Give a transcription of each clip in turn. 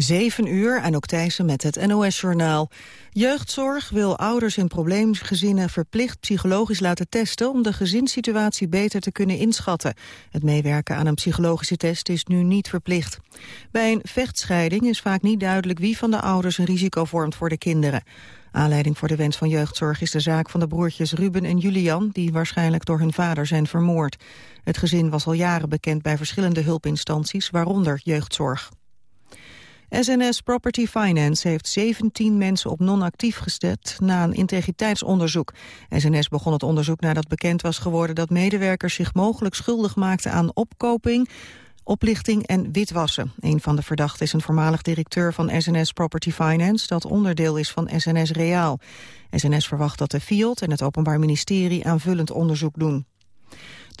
7 uur, ook Thijssen met het NOS-journaal. Jeugdzorg wil ouders in probleemgezinnen verplicht psychologisch laten testen... om de gezinssituatie beter te kunnen inschatten. Het meewerken aan een psychologische test is nu niet verplicht. Bij een vechtscheiding is vaak niet duidelijk wie van de ouders een risico vormt voor de kinderen. Aanleiding voor de wens van jeugdzorg is de zaak van de broertjes Ruben en Julian... die waarschijnlijk door hun vader zijn vermoord. Het gezin was al jaren bekend bij verschillende hulpinstanties, waaronder jeugdzorg. SNS Property Finance heeft 17 mensen op non-actief gesteld na een integriteitsonderzoek. SNS begon het onderzoek nadat bekend was geworden dat medewerkers zich mogelijk schuldig maakten aan opkoping, oplichting en witwassen. Een van de verdachten is een voormalig directeur van SNS Property Finance... dat onderdeel is van SNS Reaal. SNS verwacht dat de FIOD en het Openbaar Ministerie aanvullend onderzoek doen.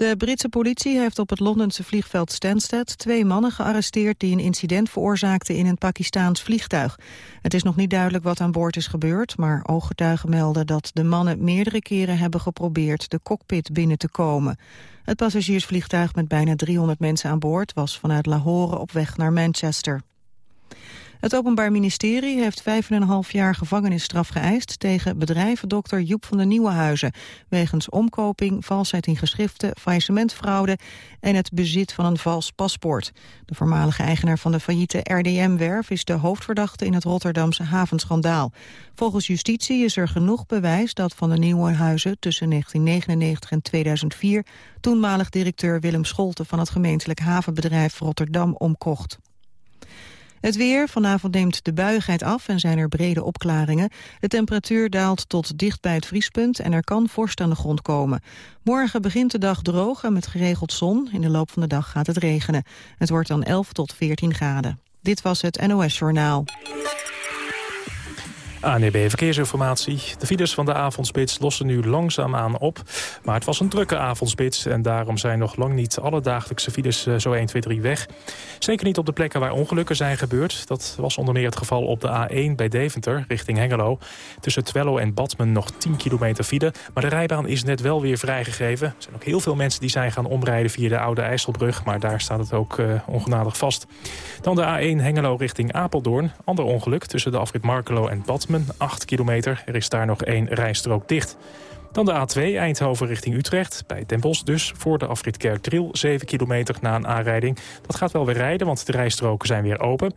De Britse politie heeft op het Londense vliegveld Stansted twee mannen gearresteerd die een incident veroorzaakten in een Pakistaans vliegtuig. Het is nog niet duidelijk wat aan boord is gebeurd, maar ooggetuigen melden dat de mannen meerdere keren hebben geprobeerd de cockpit binnen te komen. Het passagiersvliegtuig met bijna 300 mensen aan boord was vanuit Lahore op weg naar Manchester. Het Openbaar Ministerie heeft vijf en een half jaar gevangenisstraf geëist tegen bedrijvendokter Joep van der Nieuwenhuizen wegens omkoping, valsheid in geschriften, faillissementfraude en het bezit van een vals paspoort. De voormalige eigenaar van de failliete RDM-werf is de hoofdverdachte in het Rotterdamse havenschandaal. Volgens justitie is er genoeg bewijs dat van der Nieuwenhuizen tussen 1999 en 2004 toenmalig directeur Willem Scholten van het gemeentelijk havenbedrijf Rotterdam omkocht. Het weer, vanavond neemt de buigheid af en zijn er brede opklaringen. De temperatuur daalt tot dicht bij het vriespunt en er kan vorst aan de grond komen. Morgen begint de dag droog en met geregeld zon. In de loop van de dag gaat het regenen. Het wordt dan 11 tot 14 graden. Dit was het NOS Journaal. ANEB Verkeersinformatie. De files van de avondspits lossen nu langzaamaan op. Maar het was een drukke avondspits en daarom zijn nog lang niet alle dagelijkse files eh, zo 1, 2, 3 weg. Zeker niet op de plekken waar ongelukken zijn gebeurd. Dat was onder meer het geval op de A1 bij Deventer richting Hengelo. Tussen Twello en Badmen nog 10 kilometer file. Maar de rijbaan is net wel weer vrijgegeven. Er zijn ook heel veel mensen die zijn gaan omrijden via de oude IJsselbrug. Maar daar staat het ook uh, ongenadig vast. Dan de A1 Hengelo richting Apeldoorn. Ander ongeluk tussen de afrit Markelo en Badmen 8 kilometer. Er is daar nog één rijstrook dicht. Dan de A2 Eindhoven richting Utrecht. Bij Den dus voor de afrit Kerkdriel 7 kilometer na een aanrijding. Dat gaat wel weer rijden, want de rijstroken zijn weer open.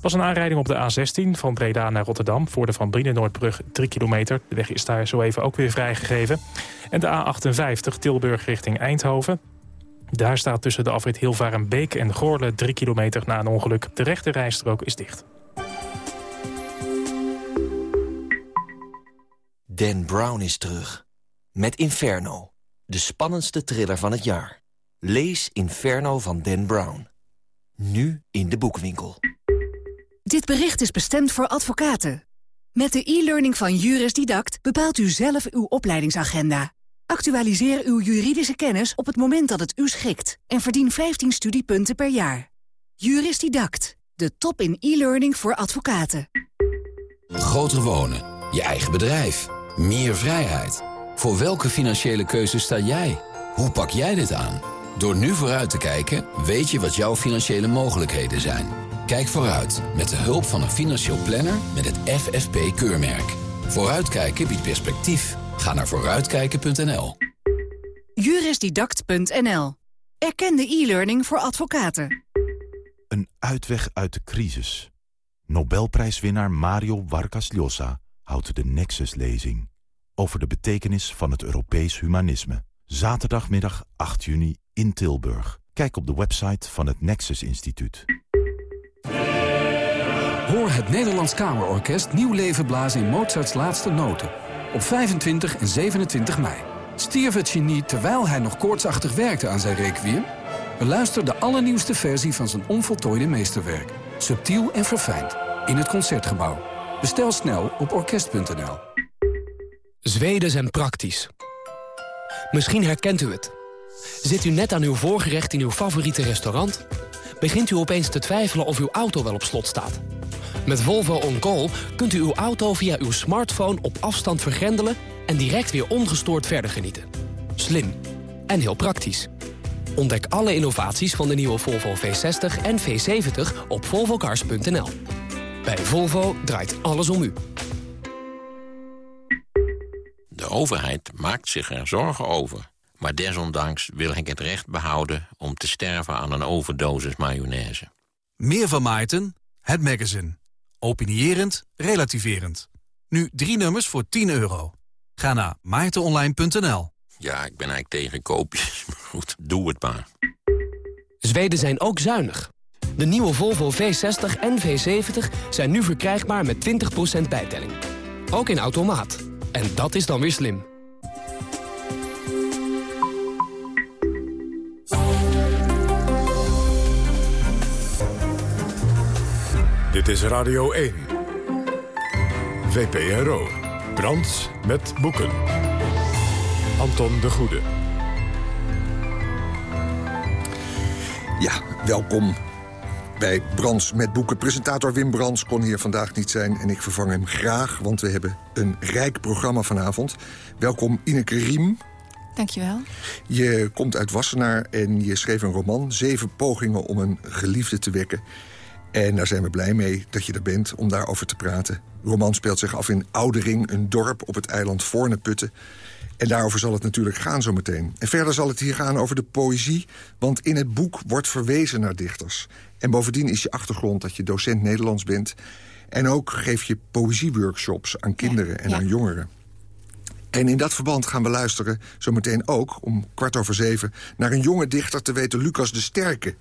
was een aanrijding op de A16 van Breda naar Rotterdam... voor de Van Brienen-Noordbrug 3 kilometer. De weg is daar zo even ook weer vrijgegeven. En de A58 Tilburg richting Eindhoven. Daar staat tussen de afrit Hilvarenbeek en Goorle 3 kilometer na een ongeluk. De rechte rijstrook is dicht. Dan Brown is terug. Met Inferno, de spannendste thriller van het jaar. Lees Inferno van Dan Brown. Nu in de boekwinkel. Dit bericht is bestemd voor advocaten. Met de e-learning van Juris Didact bepaalt u zelf uw opleidingsagenda. Actualiseer uw juridische kennis op het moment dat het u schikt... en verdien 15 studiepunten per jaar. Juris Didact, de top in e-learning voor advocaten. Groter wonen, je eigen bedrijf meer vrijheid. Voor welke financiële keuze sta jij? Hoe pak jij dit aan? Door nu vooruit te kijken, weet je wat jouw financiële mogelijkheden zijn. Kijk vooruit met de hulp van een financieel planner met het FFP-keurmerk. Vooruitkijken biedt perspectief. Ga naar vooruitkijken.nl. Jurisdidact.nl. Erkende e-learning voor advocaten. Een uitweg uit de crisis. Nobelprijswinnaar Mario Vargas Llosa houdt de Nexus-lezing over de betekenis van het Europees humanisme. Zaterdagmiddag 8 juni in Tilburg. Kijk op de website van het Nexus Instituut. Hoor het Nederlands Kamerorkest nieuw leven blazen in Mozarts laatste noten. Op 25 en 27 mei. Stierf het genie terwijl hij nog koortsachtig werkte aan zijn requiem? Beluister de allernieuwste versie van zijn onvoltooide meesterwerk. Subtiel en verfijnd. In het Concertgebouw. Bestel snel op orkest.nl. Zweden zijn praktisch. Misschien herkent u het. Zit u net aan uw voorgerecht in uw favoriete restaurant? Begint u opeens te twijfelen of uw auto wel op slot staat? Met Volvo On Call kunt u uw auto via uw smartphone op afstand vergrendelen... en direct weer ongestoord verder genieten. Slim en heel praktisch. Ontdek alle innovaties van de nieuwe Volvo V60 en V70 op volvocars.nl. Bij Volvo draait alles om u. De overheid maakt zich er zorgen over. Maar desondanks wil ik het recht behouden om te sterven aan een overdosis mayonaise. Meer van Maarten, het magazine. Opinierend, relativerend. Nu drie nummers voor 10 euro. Ga naar maartenonline.nl. Ja, ik ben eigenlijk tegen koopjes, maar goed, doe het maar. Zweden zijn ook zuinig. De nieuwe Volvo V60 en V70 zijn nu verkrijgbaar met 20% bijtelling. Ook in automaat. En dat is dan weer slim. Dit is Radio 1. VPRO. Brands met boeken. Anton de Goede. Ja, welkom bij Brands met boeken. Presentator Wim Brands kon hier vandaag niet zijn en ik vervang hem graag... want we hebben een rijk programma vanavond. Welkom Ineke Riem. Dankjewel. Je komt uit Wassenaar en je schreef een roman... Zeven pogingen om een geliefde te wekken. En daar zijn we blij mee dat je er bent om daarover te praten. De roman speelt zich af in Oudering, een dorp op het eiland Voorneputten... En daarover zal het natuurlijk gaan zometeen. En verder zal het hier gaan over de poëzie, want in het boek wordt verwezen naar dichters. En bovendien is je achtergrond dat je docent Nederlands bent. En ook geef je poëzieworkshops aan kinderen en aan jongeren. En in dat verband gaan we luisteren, zometeen ook, om kwart over zeven... naar een jonge dichter, te weten Lucas de Sterke.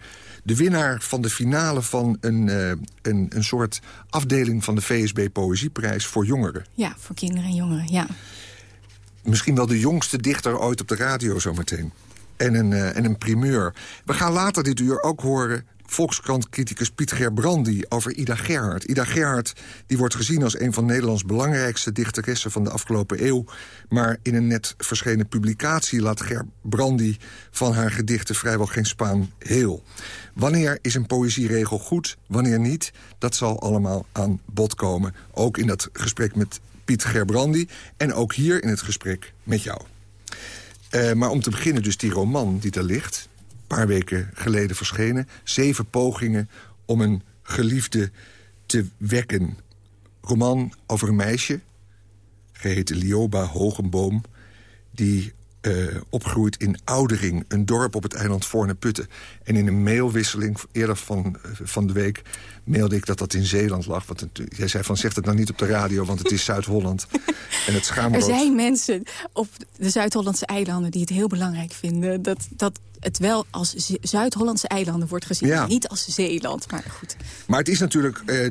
De winnaar van de finale van een, uh, een, een soort afdeling van de VSB Poëzieprijs voor jongeren. Ja, voor kinderen en jongeren, ja misschien wel de jongste dichter ooit op de radio zometeen. En een, uh, en een primeur. We gaan later dit uur ook horen Volkskrant-criticus Piet Gerbrandi over Ida Gerhard. Ida Gerhard die wordt gezien als een van Nederlands belangrijkste dichteressen van de afgelopen eeuw. Maar in een net verschenen publicatie laat Gerbrandi van haar gedichten vrijwel geen spaan heel. Wanneer is een poëzieregel goed, wanneer niet, dat zal allemaal aan bod komen. Ook in dat gesprek met Piet Gerbrandi. En ook hier in het gesprek met jou. Uh, maar om te beginnen dus die roman die daar ligt. Paar weken geleden verschenen. Zeven pogingen om een geliefde te wekken. Roman over een meisje, geheten Lioba Hogenboom... die uh, opgroeit in Oudering, een dorp op het eiland Voorne-Putten. En in een mailwisseling eerder van, uh, van de week mailde ik dat dat in Zeeland lag. Want het, jij zei van, zeg het nou niet op de radio, want het is Zuid-Holland. en het Er zijn mensen op de Zuid-Hollandse eilanden die het heel belangrijk vinden... dat, dat het wel als Zuid-Hollandse eilanden wordt gezien. Ja. Niet als Zeeland, maar goed. Maar het is natuurlijk, uh,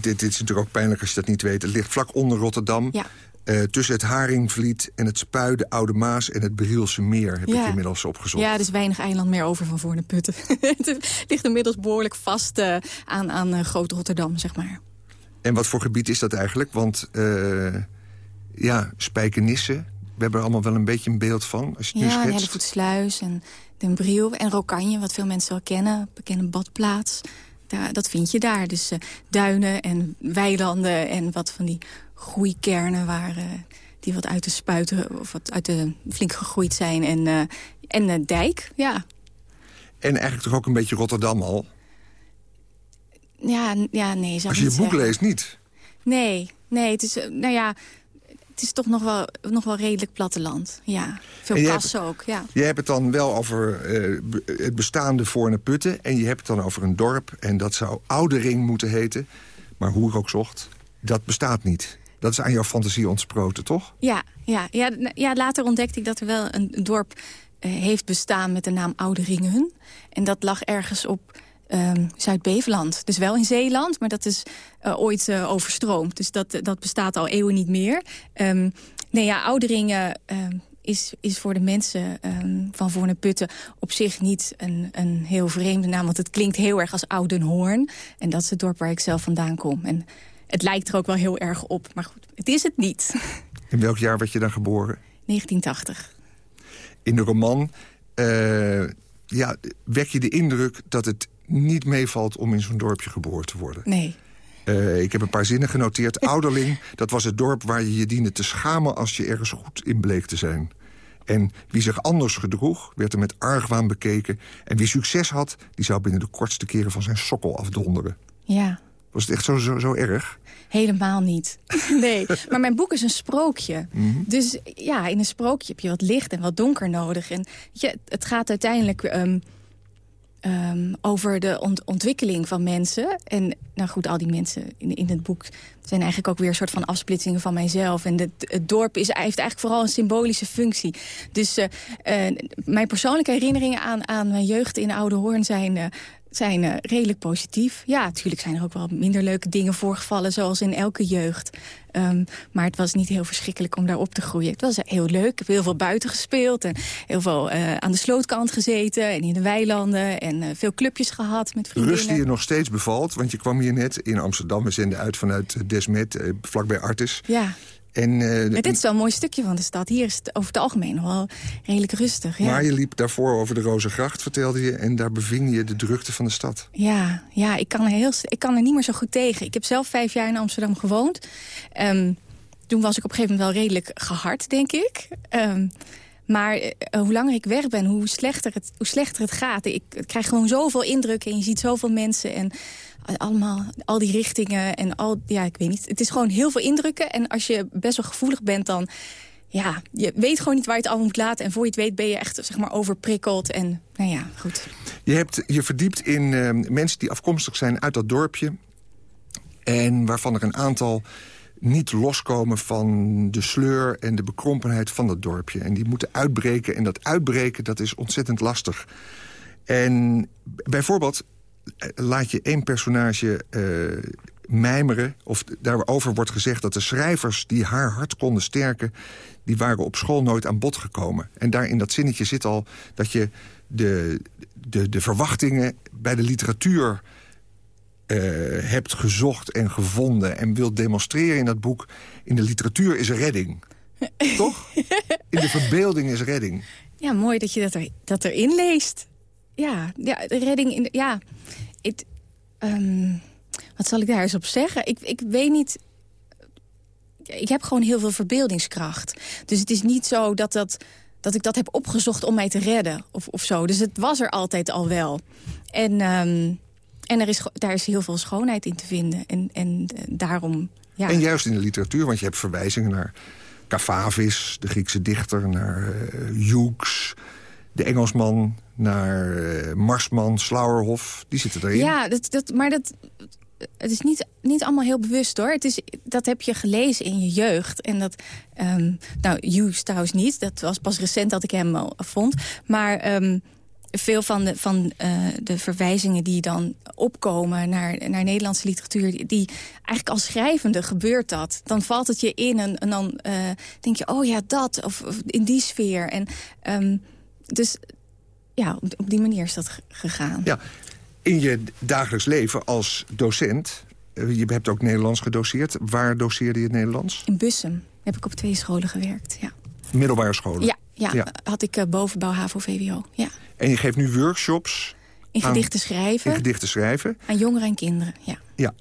dit, is natuurlijk ook pijnlijk als je dat niet weet. Het ligt vlak onder Rotterdam. Ja. Uh, tussen het Haringvliet en het Spui, de Oude Maas en het Brielse Meer... heb ja. ik inmiddels opgezocht. Ja, er is weinig eiland meer over van voor de putten. het ligt inmiddels behoorlijk vast uh, aan, aan uh, Groot Rotterdam, zeg maar. En wat voor gebied is dat eigenlijk? Want ja, Spijkenisse, we hebben er allemaal wel een beetje een beeld van. Als je het ja, nu schetst. Hellevoetsluis en Den Briel en Rokanje, wat veel mensen wel kennen. Bekende badplaats. Daar, dat vind je daar. Dus duinen en weilanden en wat van die groeikernen waar, uh, die wat uit de spuiten of wat uit de flink gegroeid zijn. En, uh, en uh, dijk, ja. En eigenlijk toch ook een beetje Rotterdam al? Ja, ja nee. Als je je boek zeggen. leest, niet? Nee, nee. Het is, nou ja, het is toch nog wel, nog wel redelijk platteland. Ja, veel kassen ook, ja. Je hebt het dan wel over uh, het bestaande Voorne Putten... en je hebt het dan over een dorp en dat zou Oudering moeten heten. Maar hoe ik ook zocht, dat bestaat niet. Dat is aan jouw fantasie ontsproten, toch? Ja, ja, ja, ja later ontdekte ik dat er wel een dorp uh, heeft bestaan met de naam Ouderingen. En dat lag ergens op um, Zuid-Beveland. Dus wel in Zeeland, maar dat is uh, ooit uh, overstroomd. Dus dat, dat bestaat al eeuwen niet meer. Um, nee, ja, Ouderingen um, is, is voor de mensen van Voorne-Putten op zich niet een, een heel vreemde naam. Want het klinkt heel erg als Oudenhoorn. En dat is het dorp waar ik zelf vandaan kom. En het lijkt er ook wel heel erg op. Maar goed, het is het niet. In welk jaar werd je dan geboren? 1980. In de roman uh, ja, wek je de indruk dat het niet meevalt om in zo'n dorpje geboren te worden. Nee. Uh, ik heb een paar zinnen genoteerd. Ouderling, dat was het dorp waar je je diende te schamen... als je ergens goed in bleek te zijn. En wie zich anders gedroeg, werd er met argwaan bekeken. En wie succes had, die zou binnen de kortste keren van zijn sokkel afdonderen. Ja. Was het echt zo, zo, zo erg? Helemaal niet. nee, maar mijn boek is een sprookje. Mhm. Dus ja, in een sprookje heb je wat licht en wat donker nodig. En je, het gaat uiteindelijk ehm, ehm, over de ont- ontwikkeling van mensen. En nou goed, al die mensen in, in het boek zijn eigenlijk ook weer een soort van afsplitsingen van mijzelf. En het, het dorp is, heeft eigenlijk vooral een symbolische functie. Dus eh, eh, mijn persoonlijke herinneringen aan, aan mijn jeugd in Oude Hoorn zijn... eh, zijn eh, redelijk positief. Ja, natuurlijk zijn er ook wel minder leuke dingen voorgevallen... zoals in elke jeugd. Ehm, maar het was niet heel verschrikkelijk om daar op te groeien. Het was heel leuk. Ik heb heel veel buiten gespeeld. En heel veel eh, aan de slootkant gezeten. En in de weilanden. En eh, veel clubjes gehad met vriendinnen. Rust die je nog steeds bevalt, want je kwam hier net in Amsterdam. We zenden uit vanuit Desmet, vlakbij Artis. Ja. En, eh, Maar dit is wel een mooi stukje van de stad. Hier is het over het algemeen nog wel redelijk rustig. Ja. Maar je liep daarvoor over de Rozengracht, vertelde je... en daar beving je de drukte van de stad. Ja, ja ik, kan er heel, ik kan er niet meer zo goed tegen. Ik heb zelf vijf jaar in Amsterdam gewoond. Ehm, toen was ik op een gegeven moment wel redelijk gehard, denk ik. Ehm, maar eh, hoe langer ik weg ben, hoe slechter, het, hoe slechter het gaat. Ik, ik krijg gewoon zoveel indrukken en je ziet zoveel mensen... en allemaal, al die richtingen en al... Ja, ik weet niet. Het is gewoon heel veel indrukken. En als je best wel gevoelig bent, dan... Ja, je weet gewoon niet waar je het allemaal moet laten. En voor je het weet ben je echt zeg maar, overprikkeld. En nou ja, goed. Je hebt je verdiept in eh, mensen die afkomstig zijn uit dat dorpje... en waarvan er een aantal niet loskomen van de sleur en de bekrompenheid van dat dorpje. En die moeten uitbreken. En dat uitbreken, dat is ontzettend lastig. En bijvoorbeeld laat je één personage eh, mijmeren... of daarover wordt gezegd dat de schrijvers die haar hart konden sterken... die waren op school nooit aan bod gekomen. En daar in dat zinnetje zit al dat je de, de, de verwachtingen bij de literatuur... eh, hebt gezocht en gevonden en wilt demonstreren in dat boek... in de literatuur is redding. Toch? In de verbeelding is redding. Ja, mooi dat je dat, er, dat erin leest. Ja, ja de redding in ja. Ehm, wat zal ik daar eens op zeggen? Ik, ik weet niet... Ik heb gewoon heel veel verbeeldingskracht. Dus het is niet zo dat, dat, dat ik dat heb opgezocht om mij te redden. Of, of zo. Dus het was er altijd al wel. En, ehm, en er is, daar is heel veel schoonheid in te vinden. En, en eh, daarom... Ja. En juist in de literatuur, want je hebt verwijzingen naar Cavavis, de Griekse dichter... naar uh, Hughes, de Engelsman, naar uh, Marsman, Slauerhoff. Die zitten erin. Ja, dat, dat, maar dat, het is niet, niet allemaal heel bewust hoor. Het is, dat heb je gelezen in je jeugd. En dat, um, nou, Hughes trouwens niet. Dat was pas recent dat ik hem al vond. Maar um, veel van, de, van uh, de verwijzingen die dan opkomen naar, naar Nederlandse literatuur... Die, eigenlijk als schrijvende gebeurt dat. Dan valt het je in en, dan uh, denk je, oh ja, dat. Of, in die sfeer. En, um, dus ja, op, op die manier is dat gegaan. Ja, in je dagelijks leven als docent... je hebt ook Nederlands gedoseerd. Waar doseerde je het Nederlands? In Bussum heb ik op twee scholen gewerkt, ja. Middelbare scholen? Ja, ja, ja. had ik uh, bovenbouw HAVO-VWO, ja. En je geeft nu workshops... In aan, gedichten schrijven. In gedichten schrijven. Aan jongeren en kinderen, ja. Ja.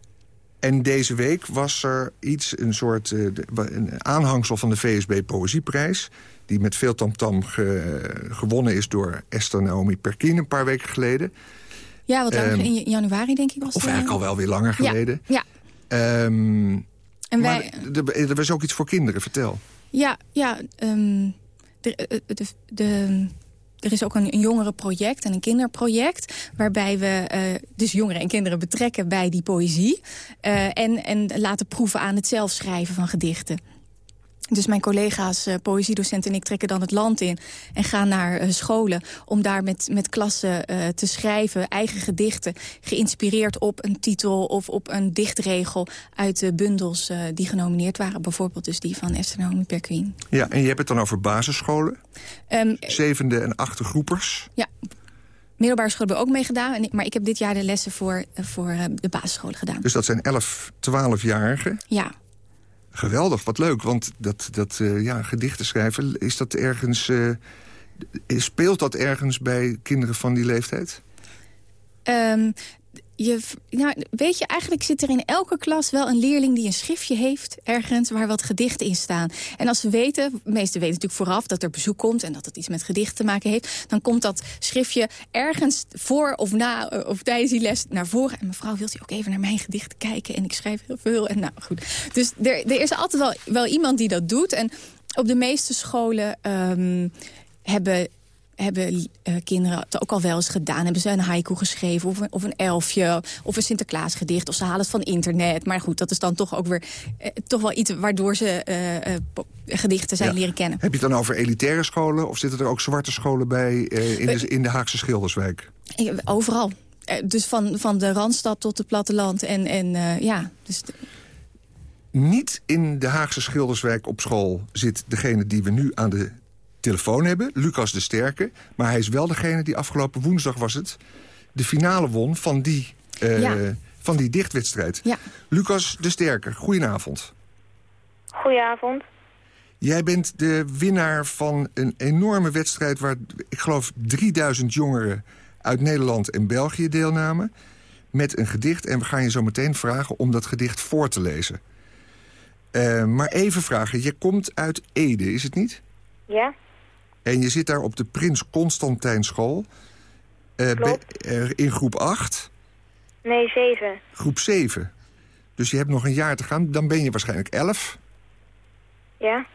En deze week was er iets, een soort uh, een aanhangsel van de VSB Poëzieprijs... die met veel tamtam ge, gewonnen is door Esther Naomi Perkin een paar weken geleden... Ja, wat langer, um, in januari denk ik was Of eigenlijk al wel weer langer geleden. Ja. ja. Um, en wij, maar er was ook iets voor kinderen, vertel. Ja, ja um, de, de, de, er is ook een, een jongerenproject en een kinderproject... waarbij we uh, dus jongeren en kinderen betrekken bij die poëzie... Uh, en, en laten proeven aan het zelfschrijven van gedichten. Dus mijn collega's, uh, poëziedocenten en ik trekken dan het land in... en gaan naar uh, scholen om daar met, met klassen uh, te schrijven... eigen gedichten, geïnspireerd op een titel of op een dichtregel... uit de bundels die genomineerd waren. Bijvoorbeeld dus die van Esther Naomi Perquin. Ja, en je hebt het dan over basisscholen? Um, Zevende en achte groepers? Ja, middelbare scholen hebben we ook meegedaan. Maar ik heb dit jaar de lessen voor, voor de basisscholen gedaan. Dus dat zijn 11, 12-jarigen? Ja. Geweldig, wat leuk. Want dat, dat uh, ja, gedichten schrijven, is dat ergens, uh, speelt dat ergens bij kinderen van die leeftijd? Um, je, nou, weet je, eigenlijk zit er in elke klas wel een leerling die een schriftje heeft ergens waar wat gedichten in staan. En als ze weten, de meesten weten natuurlijk vooraf dat er bezoek komt en dat het iets met gedichten te maken heeft, dan komt dat schriftje ergens voor of na eh, of tijdens die les naar voren. En mevrouw wilt u ook even naar mijn gedichten kijken en ik schrijf heel veel. En nou goed. Dus er, er is altijd wel, wel iemand die dat doet. En op de meeste scholen um, hebben hebben uh, kinderen het ook al wel eens gedaan. Hebben ze een haiku geschreven of een, of een elfje of een Sinterklaasgedicht. Of ze halen het van internet. Maar goed, dat is dan toch ook weer uh, toch wel iets waardoor ze uh, gedichten zijn Ja. leren kennen. Heb je het dan over elitaire scholen of zitten er ook zwarte scholen bij eh, in, de, in de Haagse Schilderswijk? Eh, Overal. Eh, Dus van, van de Randstad tot het platteland. En, en eh, ja, dus de- Niet in de Haagse Schilderswijk op school zit degene die we nu aan de telefoon hebben, Lucas de Sterke. Maar hij is wel degene die afgelopen woensdag was het... de finale won van die, eh, Ja. van die dichtwedstrijd. Ja. Lucas de Sterke, goedenavond. Goedenavond. Jij bent de winnaar van een enorme wedstrijd... waar, ik geloof, 3000 jongeren uit Nederland en België deelnamen... met een gedicht. En we gaan je zo meteen vragen om dat gedicht voor te lezen. Eh, maar even vragen, je komt uit Ede, is het niet? Ja? En je zit daar op de Prins Constantijn school. eh, eh, in groep 8, Nee, zeven. groep 7. Dus je hebt nog een jaar te gaan. Dan ben je waarschijnlijk 11. Ja?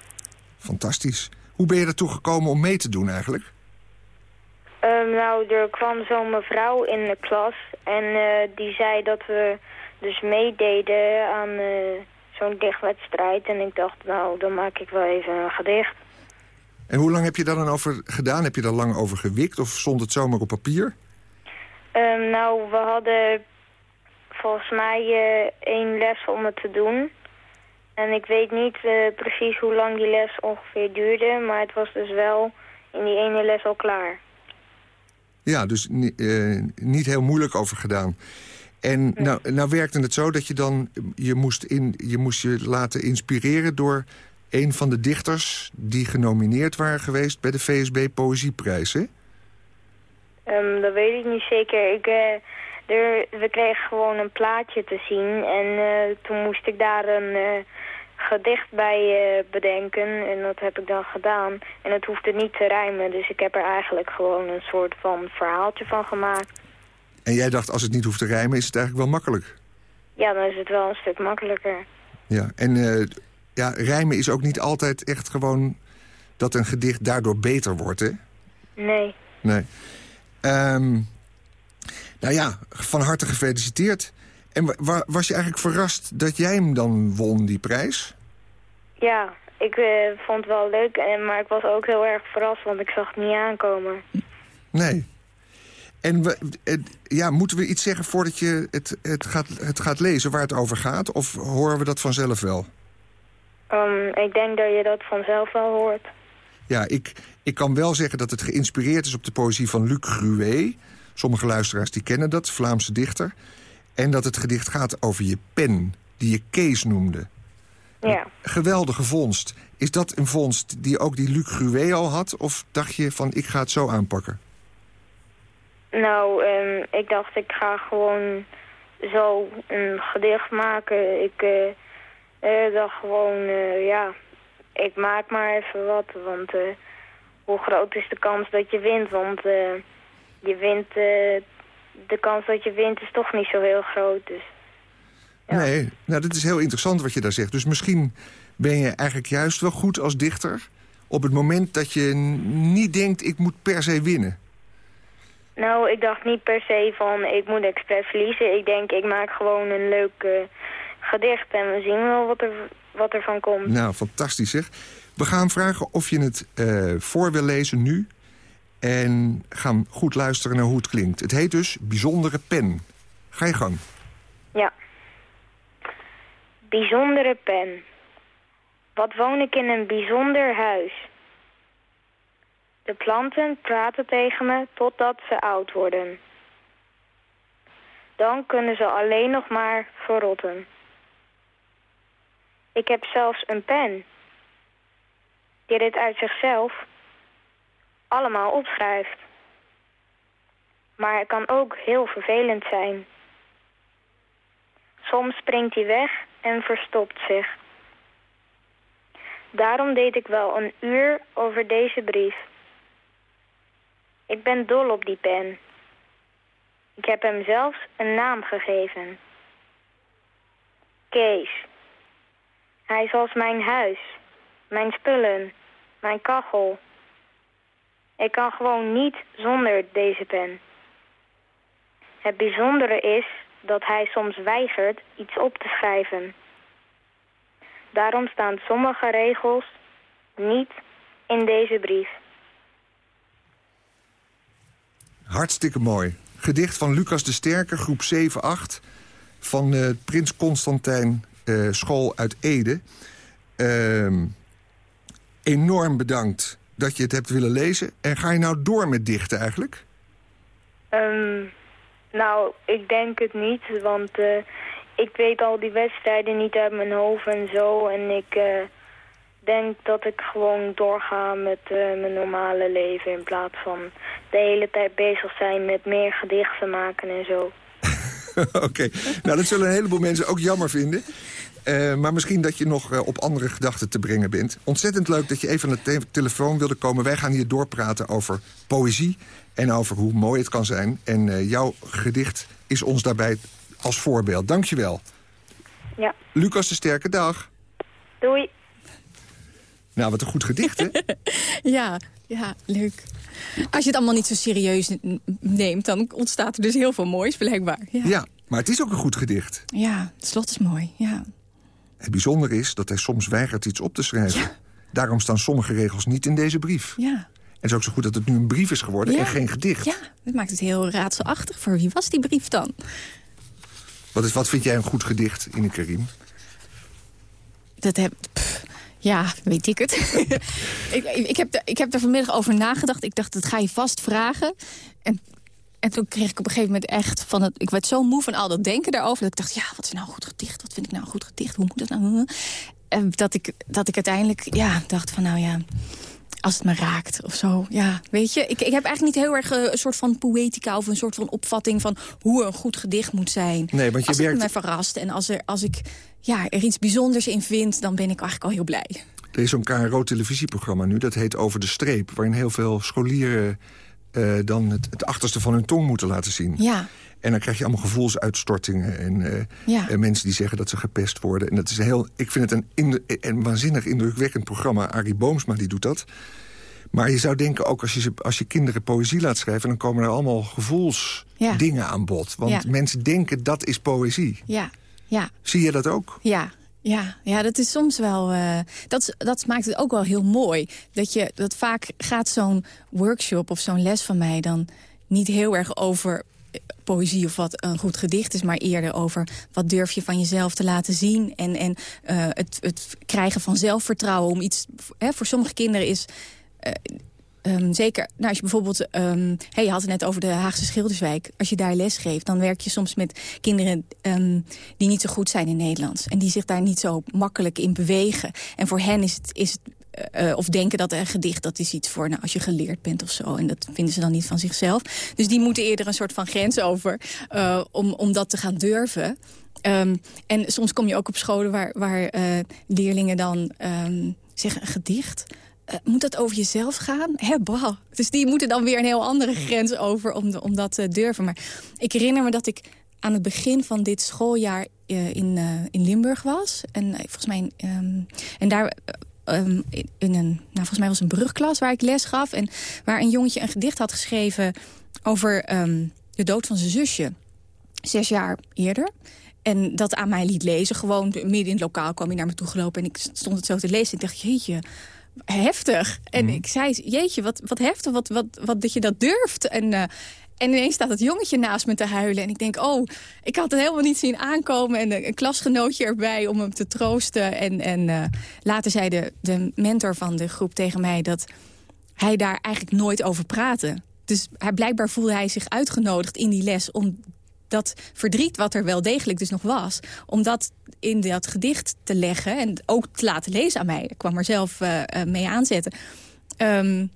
Fantastisch. Hoe ben je ertoe gekomen om mee te doen eigenlijk? Ehm, nou, er kwam zo'n mevrouw in de klas en eh, die zei dat we dus meededen aan zo'n dichtwedstrijd. En ik dacht, nou, dan maak ik wel even een gedicht. En hoe lang heb je daar dan over gedaan? Heb je daar lang over gewikt of stond het zomaar op papier? Ehm, nou, we hadden volgens mij eh, één les om het te doen. En ik weet niet eh, precies hoe lang die les ongeveer duurde, maar het was dus wel in die ene les al klaar. Ja, dus eh, niet heel moeilijk over gedaan. En nou, nou werkte het zo dat je dan je moest, in, je moest je laten inspireren door een van de dichters die genomineerd waren geweest bij de VSB Poëzieprijs. Hè? Ehm, dat weet ik niet zeker. Ik, eh, er, we kregen gewoon een plaatje te zien en eh, toen moest ik daar een eh, gedicht bij bedenken en dat heb ik dan gedaan. En het hoefde niet te rijmen, dus ik heb er eigenlijk gewoon een soort van verhaaltje van gemaakt. En jij dacht, als het niet hoeft te rijmen, is het eigenlijk wel makkelijk. Ja, dan is het wel een stuk makkelijker. Ja, en ja, rijmen is ook niet altijd echt gewoon dat een gedicht daardoor beter wordt, hè? Nee. Nee. Ehm, nou ja, van harte gefeliciteerd. En wa- wa- was je eigenlijk verrast dat jij hem dan won, die prijs? Ja, ik eh, vond het wel leuk, en, maar ik was ook heel erg verrast, want ik zag het niet aankomen. Nee. En we, ja, moeten we iets zeggen voordat je het, het, gaat, het gaat lezen waar het over gaat? Of horen we dat vanzelf wel? Ehm, ik denk dat je dat vanzelf wel hoort. Ja, ik, ik kan wel zeggen dat het geïnspireerd is op de poëzie van Luc Gruet. Sommige luisteraars die kennen dat, Vlaamse dichter. En dat het gedicht gaat over je pen, die je Kees noemde. Ja. Geweldige vondst. Is dat een vondst die ook die Luc Gruet al had? Of dacht je van, ik ga het zo aanpakken? Nou, ehm, ik dacht ik ga gewoon zo een gedicht maken. Ik eh, eh, dacht gewoon, eh, ja, ik maak maar even wat. Want eh, hoe groot is de kans dat je wint? Want eh, je wint, eh, de kans dat je wint is toch niet zo heel groot. Dus Nee, nou, dat is heel interessant wat je daar zegt. Dus misschien ben je eigenlijk juist wel goed als dichter... op het moment dat je niet denkt, ik moet per se winnen. Nou, ik dacht niet per se van ik moet expres verliezen. Ik denk ik maak gewoon een leuk eh, gedicht en we zien wel wat er, wat er van komt. Nou, fantastisch zeg. We gaan vragen of je het eh, voor wil lezen nu... en gaan goed luisteren naar hoe het klinkt. Het heet dus Bijzondere Pen. Ga je gang. Ja. Bijzondere pen. Wat woon ik in een bijzonder huis. De planten praten tegen me totdat ze oud worden. Dan kunnen ze alleen nog maar verrotten. Ik heb zelfs een pen. Die dit uit zichzelf allemaal opschrijft. Maar het kan ook heel vervelend zijn. Soms springt hij weg en verstopt zich. Daarom deed ik wel een uur over deze brief. Ik ben dol op die pen. Ik heb hem zelfs een naam gegeven. Kees. Hij is als mijn huis, mijn spullen, mijn kachel. Ik kan gewoon niet zonder deze pen. Het bijzondere is dat hij soms weigert iets op te schrijven. Daarom staan sommige regels niet in deze brief. Hartstikke mooi. Gedicht van Lucas de Sterke, groep 7-8... van uh, Prins Constantijn uh, School uit Ede. Uh, enorm bedankt dat je het hebt willen lezen. En ga je nou door met dichten eigenlijk? Um, nou, ik denk het niet, want uh, ik weet al die wedstrijden niet uit mijn hoofd en zo. En ik uh, denk dat ik gewoon doorga met mijn normale leven... in plaats van de hele tijd bezig zijn met meer gedichten maken en zo. Oké, nou dat zullen een heleboel mensen ook jammer vinden. Uh, maar misschien dat je nog uh, op andere gedachten te brengen bent. Ontzettend leuk dat je even aan de te telefoon wilde komen. Wij gaan hier doorpraten over poëzie en over hoe mooi het kan zijn. En uh, jouw gedicht is ons daarbij als voorbeeld. Dank je wel. Ja. Lucas de Sterke, dag. Doei. Nou, wat een goed gedicht, hè? ja, ja, leuk. Als je het allemaal niet zo serieus neemt... dan ontstaat er dus heel veel moois, blijkbaar. Ja, ja maar het is ook een goed gedicht. Ja, het slot is mooi, ja. Het bijzondere is dat hij soms weigert iets op te schrijven. Ja. Daarom staan sommige regels niet in deze brief. Ja. En het is ook zo goed dat het nu een brief is geworden ja. en geen gedicht. Ja, dat maakt het heel raadselachtig. Voor wie was die brief dan? Wat, is, wat vind jij een goed gedicht, Ine Karim? Dat heb... Pff, ja, weet ik het. ik, ik, heb, ik heb er vanmiddag over nagedacht. Ik dacht, dat ga je vast vragen. En en toen kreeg ik op een gegeven moment echt van het... Ik werd zo moe van al dat denken daarover. Dat ik dacht, ja, wat is nou een goed gedicht? Wat vind ik nou een goed gedicht? Hoe moet dat nou? En dat ik, dat ik uiteindelijk ja, dacht van, nou ja... Als het me raakt of zo, ja, weet je. Ik, ik heb eigenlijk niet heel erg uh, een soort van poëtica... of een soort van opvatting van hoe een goed gedicht moet zijn. Nee, want je als werkt... het me verrast en als, er, als ik ja, er iets bijzonders in vind... dan ben ik eigenlijk al heel blij. Er is zo'n KRO-televisieprogramma nu, dat heet Over de Streep... waarin heel veel scholieren uh, dan het, het, achterste van hun tong moeten laten zien. Ja. En dan krijg je allemaal gevoelsuitstortingen en uh, ja. uh, mensen die zeggen dat ze gepest worden. En dat is heel, ik vind het een, in, een waanzinnig indrukwekkend programma. Arie Boomsma die doet dat. Maar je zou denken, ook als je, als je kinderen poëzie laat schrijven... dan komen er allemaal gevoelsdingen ja. aan bod. Want mensen denken, dat is poëzie. Ja, ja. Zie je dat ook? Ja, ja, ja, dat is soms wel. Uh, dat, dat maakt het ook wel heel mooi. Dat je dat vaak gaat zo'n workshop of zo'n les van mij dan niet heel erg over poëzie of wat een goed gedicht is, maar eerder over wat durf je van jezelf te laten zien en, en uh, het, het krijgen van zelfvertrouwen om iets. Hè, voor sommige kinderen is. Uh, Um, zeker, nou, als je bijvoorbeeld... Um, hey, je had het net over de Haagse Schilderswijk. Als je daar les geeft, dan werk je soms met kinderen... Um, die niet zo goed zijn in Nederlands. En die zich daar niet zo makkelijk in bewegen. En voor hen is het... Is het uh, of denken dat een gedicht, dat is iets voor nou, als je geleerd bent of zo. En dat vinden ze dan niet van zichzelf. Dus die moeten eerder een soort van grens over uh, om, om dat te gaan durven. En soms kom je ook op scholen waar, waar leerlingen dan um, zeggen een gedicht... Uh, moet dat over jezelf gaan? Hè, bah. Dus die moeten dan weer een heel andere grens over om, om dat te durven. Maar ik herinner me dat ik aan het begin van dit schooljaar uh, in, uh, in Limburg was. En volgens mij... Um, en daar... Um, in een, nou, volgens mij was een brugklas waar ik les gaf. En waar een jongetje een gedicht had geschreven over um, de dood van zijn zusje. Zes jaar eerder. En dat aan mij liet lezen. Gewoon midden in het lokaal kwam hij naar me toe gelopen. En ik stond het zo te lezen. Ik dacht, jeetje, heftig. En mm. ik zei, jeetje, wat, wat heftig, wat, wat, wat dat je dat durft. En, uh, en ineens staat het jongetje naast me te huilen. En ik denk, oh, ik had het helemaal niet zien aankomen. En een klasgenootje erbij om hem te troosten. En, en uh, later zei de, de mentor van de groep tegen mij... dat hij daar eigenlijk nooit over praatte. Dus hij, blijkbaar voelde hij zich uitgenodigd in die les... om dat verdriet wat er wel degelijk dus nog was... om dat in dat gedicht te leggen en ook te laten lezen aan mij. Ik kwam er zelf uh, mee aanzetten. Um,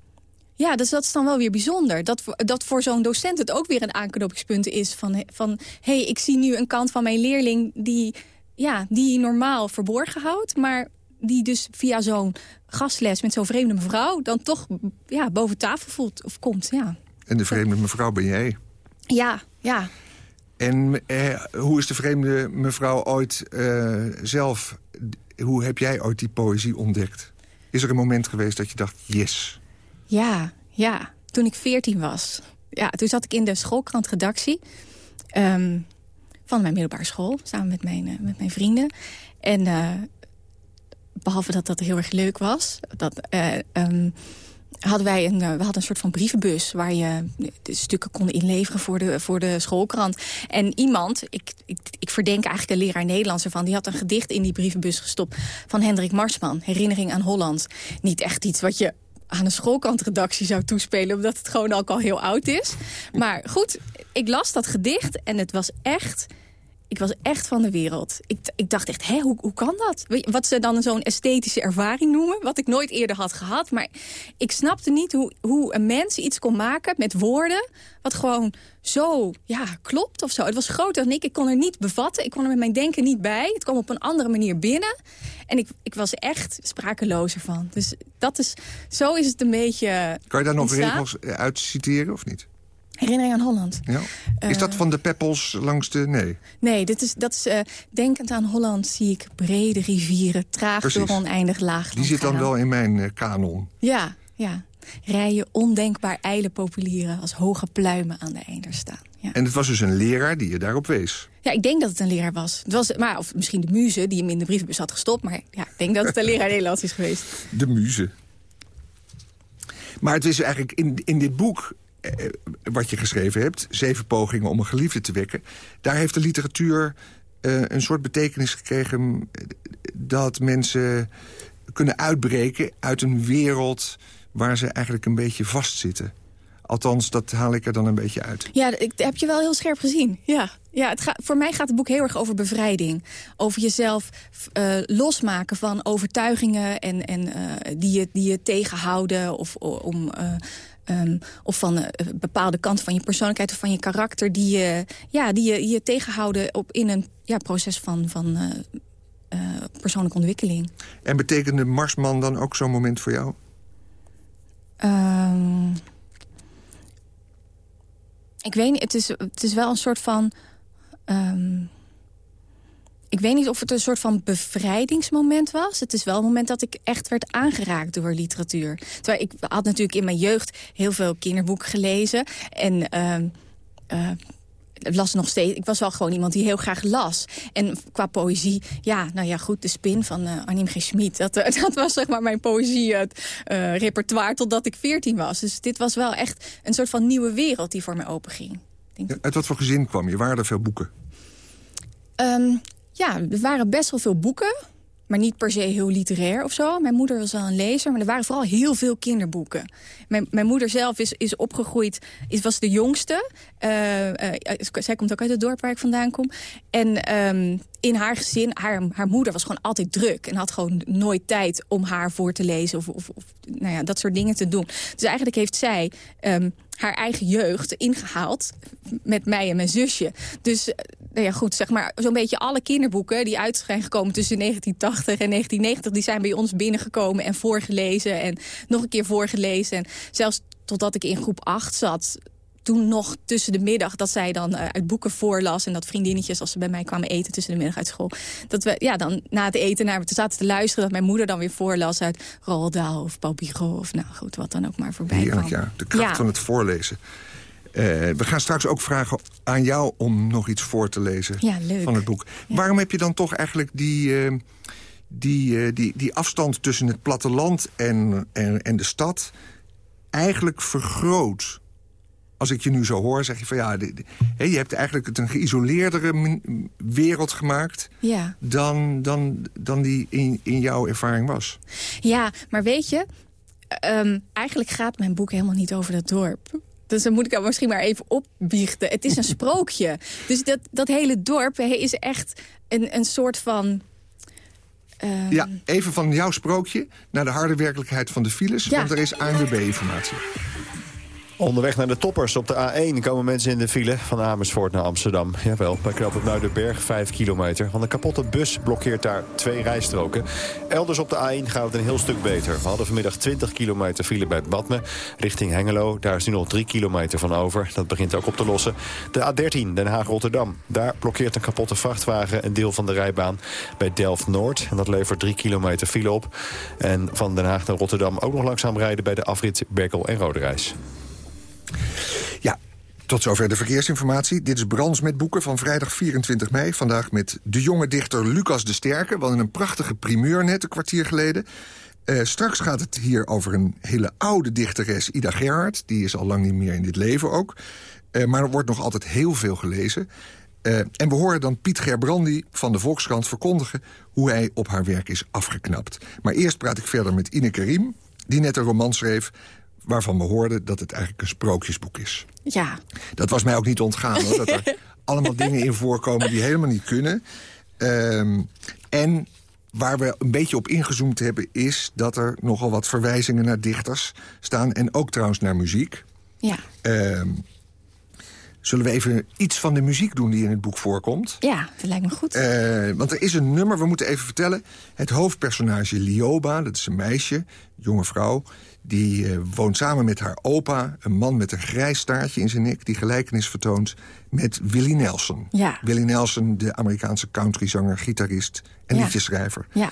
Ja, dus dat is dan wel weer bijzonder. Dat, voor- dat voor zo'n docent het ook weer een aanknopingspunt is van... van hey, ik zie nu een kant van mijn leerling die, ja, die normaal verborgen houdt... maar die dus via zo'n gastles met zo'n vreemde mevrouw... dan toch ja, boven tafel voelt of komt, ja. En de vreemde mevrouw ben jij. Ja, ja. En eh, hoe is de vreemde mevrouw ooit eh, zelf... Hoe heb jij ooit die poëzie ontdekt? Is er een moment geweest dat je dacht, yes... Ja, ja. Toen ik 14 was. Ja, toen zat ik in de schoolkrantredactie ehm, van mijn middelbare school. Samen met mijn, eh, met mijn vrienden. En eh, behalve dat dat heel erg leuk was... Dat, eh, ehm, hadden wij een, eh, we hadden een soort van brievenbus... waar je de stukken kon inleveren voor de, voor de schoolkrant. En iemand, ik, ik, ik verdenk eigenlijk de leraar Nederlands ervan... die had een gedicht in die brievenbus gestopt van Hendrik Marsman. Herinnering aan Holland. Niet echt iets wat je aan een schoolkrantredactie zou toespelen... omdat het gewoon ook al heel oud is. Maar goed, ik las dat gedicht en het was echt... Ik was echt van de wereld. Ik, ik dacht echt, hè, hoe, hoe kan dat? Wat ze dan zo'n esthetische ervaring noemen. Wat ik nooit eerder had gehad. Maar ik snapte niet hoe, hoe een mens iets kon maken met woorden... wat gewoon zo ja, klopt of zo. Het was groter dan ik. Ik kon er niet bevatten. Ik kon er met mijn denken niet bij. Het kwam op een andere manier binnen. En ik, ik was echt sprakeloos ervan. Dus dat is, zo is het een beetje Kan je daar nog regels eh, uit citeren of niet? Herinnering aan Holland. Ja. Is dat Eh, van de peppels langs de... Nee. Nee, dit is, dat is, eh, denkend aan Holland zie ik brede rivieren... traag Precies. door oneindig laag. Die zit dan wel in mijn eh, kanon. Ja, ja. Rijen ondenkbaar ijle populieren... als hoge pluimen aan de einder staan. Ja. En het was dus een leraar die je daarop wees. ja, ik denk dat het een leraar was. Het was maar, of misschien de muze die hem in de brievenbus had gestopt. Maar ja, ik denk dat het een leraar Nederlands is geweest. De muze. Maar het is eigenlijk in, in dit boek eh, wat je geschreven hebt... Zeven pogingen om een geliefde te wekken... daar heeft de literatuur eh, een soort betekenis gekregen... eh, dat mensen kunnen uitbreken uit een wereld... waar ze eigenlijk een beetje vastzitten. Althans, dat haal ik er dan een beetje uit. Ja, ik heb je wel heel scherp gezien. Ja, ja het voor mij gaat het boek heel erg over bevrijding. Over jezelf losmaken van overtuigingen en, en, die, je, die je tegenhouden. Of, om, ehm, of van eh, bepaalde kanten van je persoonlijkheid of van je karakter... die je, ja, die je, je tegenhouden op, in een ja, proces van, van eh, eh, persoonlijke ontwikkeling. En betekende Marsman dan ook zo'n moment voor jou? Ehm, ik weet niet, het is, het is wel een soort van... ehm, ik weet niet of het een soort van bevrijdingsmoment was. Het is wel een moment dat ik echt werd aangeraakt door literatuur. Terwijl ik had natuurlijk in mijn jeugd heel veel kinderboeken gelezen. En ehm, eh, las nog steeds. Ik was wel gewoon iemand die heel graag las. En qua poëzie, ja, nou ja, goed, de spin van Annie G. Schmid. Dat, eh, dat was zeg maar mijn poëzie eh, repertoire totdat ik 14 was. Dus dit was wel echt een soort van nieuwe wereld die voor mij openging. Uit wat voor gezin kwam je? Waren er veel boeken? Ehm, ja, er waren best wel veel boeken. Maar niet per se heel literair of zo. Mijn moeder was wel een lezer, maar er waren vooral heel veel kinderboeken. Mijn, mijn moeder zelf is, is opgegroeid, is, was de jongste. Eh, eh, zij komt ook uit het dorp waar ik vandaan kom. En ehm, in haar gezin, haar, haar moeder was gewoon altijd druk. En had gewoon nooit tijd om haar voor te lezen of, of, of nou ja, dat soort dingen te doen. Dus eigenlijk heeft zij ehm, haar eigen jeugd ingehaald met mij en mijn zusje. Dus eh, nou ja, goed, zeg maar, zo'n beetje alle kinderboeken die uit zijn gekomen tussen 1980 en 1990, die zijn bij ons binnengekomen en voorgelezen en nog een keer voorgelezen. En zelfs totdat ik in groep 8 zat, toen nog tussen de middag dat zij dan eh, uit boeken voorlas... en dat vriendinnetjes, als ze bij mij kwamen eten tussen de middag uit school... dat we ja, dan na het eten naar te zaten te luisteren... dat mijn moeder dan weer voorlas uit Roald Dahl of Paul Bigot... of nou goed, wat dan ook maar voorbij Heerlijk, kwam. ja. De kracht Ja. van het voorlezen. Eh, we gaan straks ook vragen aan jou om nog iets voor te lezen Ja, van het boek. Waarom heb je dan toch eigenlijk die, eh, die, die, die afstand tussen het platteland en, en, en de stad eigenlijk vergroot? Als ik je nu zo hoor, zeg je van ja, de- je hebt eigenlijk het een geïsoleerdere wereld gemaakt Ja. dan, dan, dan die in, in jouw ervaring was. Ja, maar weet je, ehm, eigenlijk gaat mijn boek helemaal niet over dat dorp. Dus dan moet ik dat misschien maar even opbiechten. Het is een sprookje. Dus dat, dat hele dorp is echt een, een soort van... Ehm, Ja, even van jouw sprookje naar de harde werkelijkheid van de files. Ja. Want er is ANWB-informatie. Onderweg naar de toppers op de A1 komen mensen in de file van Amersfoort naar Amsterdam. Jawel, bij knooppunt Muidenberg 5 kilometer. Want een kapotte bus blokkeert daar twee rijstroken. Elders op de A1 gaat het een heel stuk beter. We hadden vanmiddag 20 kilometer file bij Badme richting Hengelo. Daar is nu nog 3 kilometer van over. Dat begint ook op te lossen. De A13 Den Haag-Rotterdam. Daar blokkeert een kapotte vrachtwagen een deel van de rijbaan bij Delft-Noord. En dat levert 3 kilometer file op. En van Den Haag naar Rotterdam ook nog langzaam rijden bij de afrit Berkel en Roderijs. Tot zover de verkeersinformatie. Dit is Brands met boeken van vrijdag 24 mei. Vandaag met de jonge dichter Lucas de Sterke. We hadden een prachtige primeur net een kwartier geleden. Eh, straks gaat het hier over een hele oude dichteres, Ida Gerhard. Die is al lang niet meer in dit leven ook. Eh, maar er wordt nog altijd heel veel gelezen. Eh, en we horen dan Piet Gerbrandi van de Volkskrant verkondigen... hoe hij op haar werk is afgeknapt. Maar eerst praat ik verder met Ine Karim, die net een roman schreef waarvan we hoorden dat het eigenlijk een sprookjesboek is. Ja, Dat was mij ook niet ontgaan, hoor, dat er allemaal dingen in voorkomen die helemaal niet kunnen. Ehm, en waar we een beetje op ingezoomd hebben... is dat er nogal wat verwijzingen naar dichters staan... en ook trouwens naar muziek. ja. Ehm, zullen we even iets van de muziek doen die in het boek voorkomt? ja, dat lijkt me goed. Eh, want er is een nummer, we moeten even vertellen. Het hoofdpersonage Lioba, dat is een meisje, jonge vrouw... die eh, woont samen met haar opa, een man met een grijs staartje in zijn nek... die gelijkenis vertoont met Willie Nelson. Ja. Willie Nelson, de Amerikaanse countryzanger, gitarist en Ja. liedjeschrijver. Ja.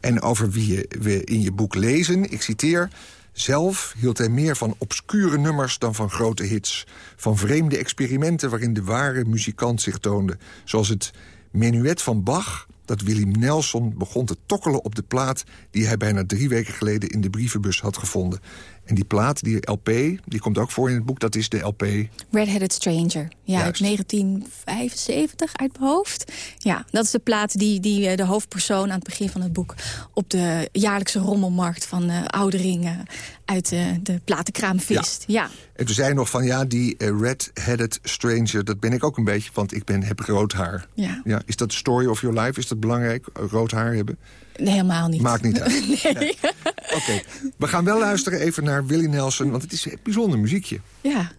En over wie we in je boek lezen, ik citeer... Zelf hield hij meer van obscure nummers dan van grote hits. Van vreemde experimenten waarin de ware muzikant zich toonde. Zoals het menuet van Bach, dat Willem Nelson begon te tokkelen op de plaat... die hij bijna drie weken geleden in de brievenbus had gevonden. En die plaat, die LP, die komt ook voor in het boek, dat is de LP... Red-Headed Stranger. Ja, uit 1975 uit mijn hoofd. Ja, dat is de plaat die, die eh, de hoofdpersoon aan het begin van het boek... op de jaarlijkse rommelmarkt van uh, Ouderingen uit uh, de platenkraam vist. Ja. En toen zei nog van, ja, die uh, red-headed stranger... dat ben ik ook een beetje, want ik ben, heb rood haar. Ja. Ja, is dat de story of your life? Is dat belangrijk, rood haar hebben? Nee, helemaal niet. Maakt niet uit. nee. Ja. Oké, okay. we gaan wel luisteren even naar Willie Nelson... want het is een bijzonder muziekje. Ja.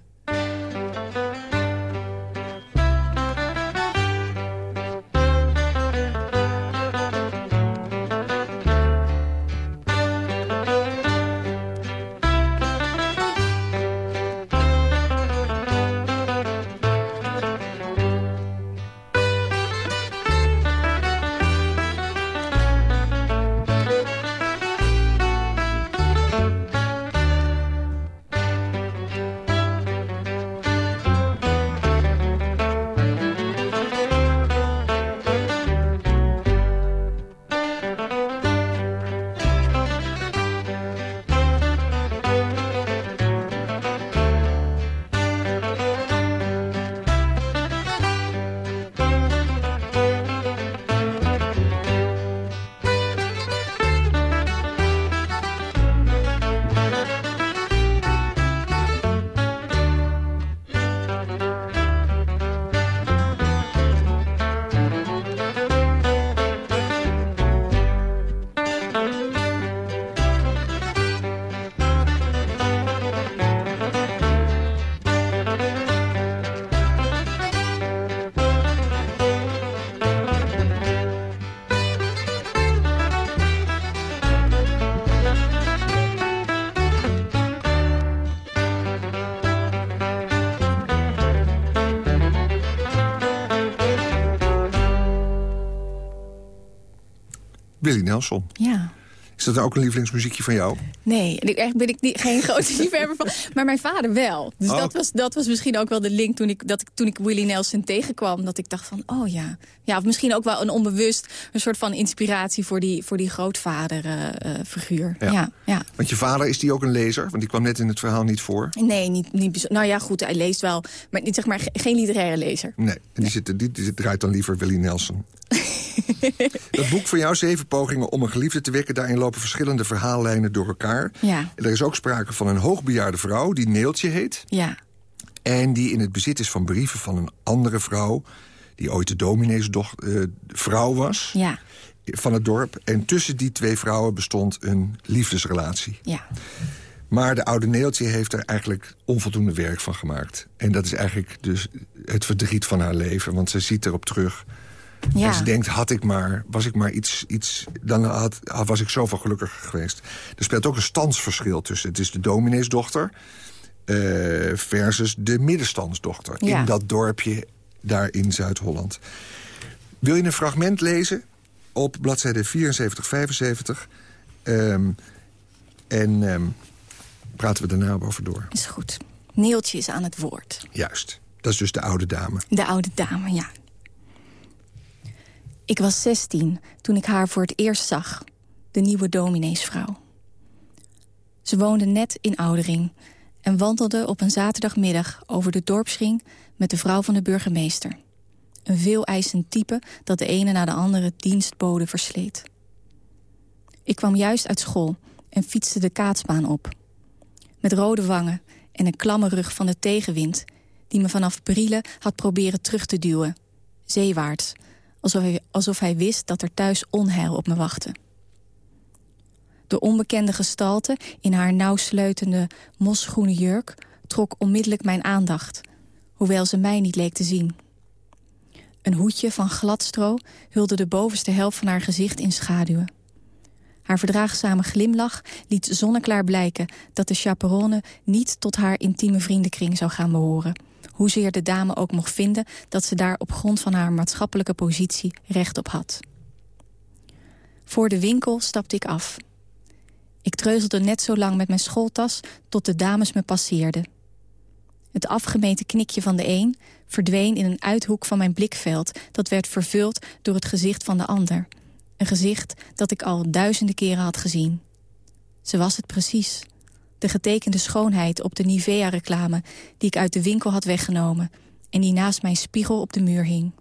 Willie Nelson. Ja. Is dat ook een lievelingsmuziekje van jou? Nee, echt ben ik niet, geen grote liefhebber van. Maar mijn vader wel. Dus oh. dat, was, dat was misschien ook wel de link toen ik, dat ik, toen ik Willie Nelson tegenkwam. Dat ik dacht van, oh ja. Ja, of misschien ook wel een onbewust een soort van inspiratie voor die, voor die grootvader-figuur. Uh, uh, ja. Ja, ja. Want je vader, is die ook een lezer? Want die kwam net in het verhaal niet voor. Nee, niet, niet Nou ja, goed, hij leest wel. Maar, zeg maar geen literaire lezer. Nee, en die, zit, die, die draait dan liever Willie Nelson. dat boek van jou, Zeven pogingen om een geliefde te wekken... daarin lopen verschillende verhaallijnen door elkaar. Ja. Er is ook sprake van een hoogbejaarde vrouw die Neeltje heet. Ja. En die in het bezit is van brieven van een andere vrouw... die ooit de domineesvrouw uh, was. Ja. van het dorp. En tussen die twee vrouwen bestond een liefdesrelatie. Ja. Maar de oude Neeltje heeft er eigenlijk onvoldoende werk van gemaakt. En dat is eigenlijk dus het verdriet van haar leven. Want ze ziet erop terug. Ja. En ze denkt, had ik maar, was ik maar iets... iets dan had, was ik zoveel gelukkiger geweest. Er speelt ook een standsverschil tussen. Het is de domineesdochter eh, versus de middenstandsdochter. Ja. In dat dorpje daar in Zuid-Holland. Wil je een fragment lezen? Op bladzijde 74, 75. Ehm, en ehm, praten we daarna over door. Is goed. Neeltje is aan het woord. Juist. Dat is dus de oude dame. De oude dame, ja. Ik was 16 toen ik haar voor het eerst zag. De nieuwe domineesvrouw. Ze woonde net in Oudering... en wandelde op een zaterdagmiddag over de dorpsring... met de vrouw van de burgemeester. Een veeleisend type dat de ene na de andere dienstbode versleet. Ik kwam juist uit school en fietste de kaatsbaan op. Met rode wangen en een klamme rug van de tegenwind... die me vanaf Brielen had proberen terug te duwen. Zeewaarts, alsof hij, alsof hij wist dat er thuis onheil op me wachtte. De onbekende gestalte in haar nauwsluitende mosgroene jurk... trok onmiddellijk mijn aandacht, hoewel ze mij niet leek te zien. Een hoedje van gladstro hulde de bovenste helft van haar gezicht in schaduwen. Haar verdraagzame glimlach liet zonneklaar blijken... dat de chaperone niet tot haar intieme vriendenkring zou gaan behoren. Hoezeer de dame ook mocht vinden... dat ze daar op grond van haar maatschappelijke positie recht op had. Voor de winkel stapte ik af. Ik treuzelde net zo lang met mijn schooltas... tot de dames me passeerden. Het afgemeten knikje van de een verdween in een uithoek van mijn blikveld... dat werd vervuld door het gezicht van de ander... Een gezicht dat ik al duizenden keren had gezien. Ze was het precies. De getekende schoonheid op de Nivea-reclame... die ik uit de winkel had weggenomen... en die naast mijn spiegel op de muur hing.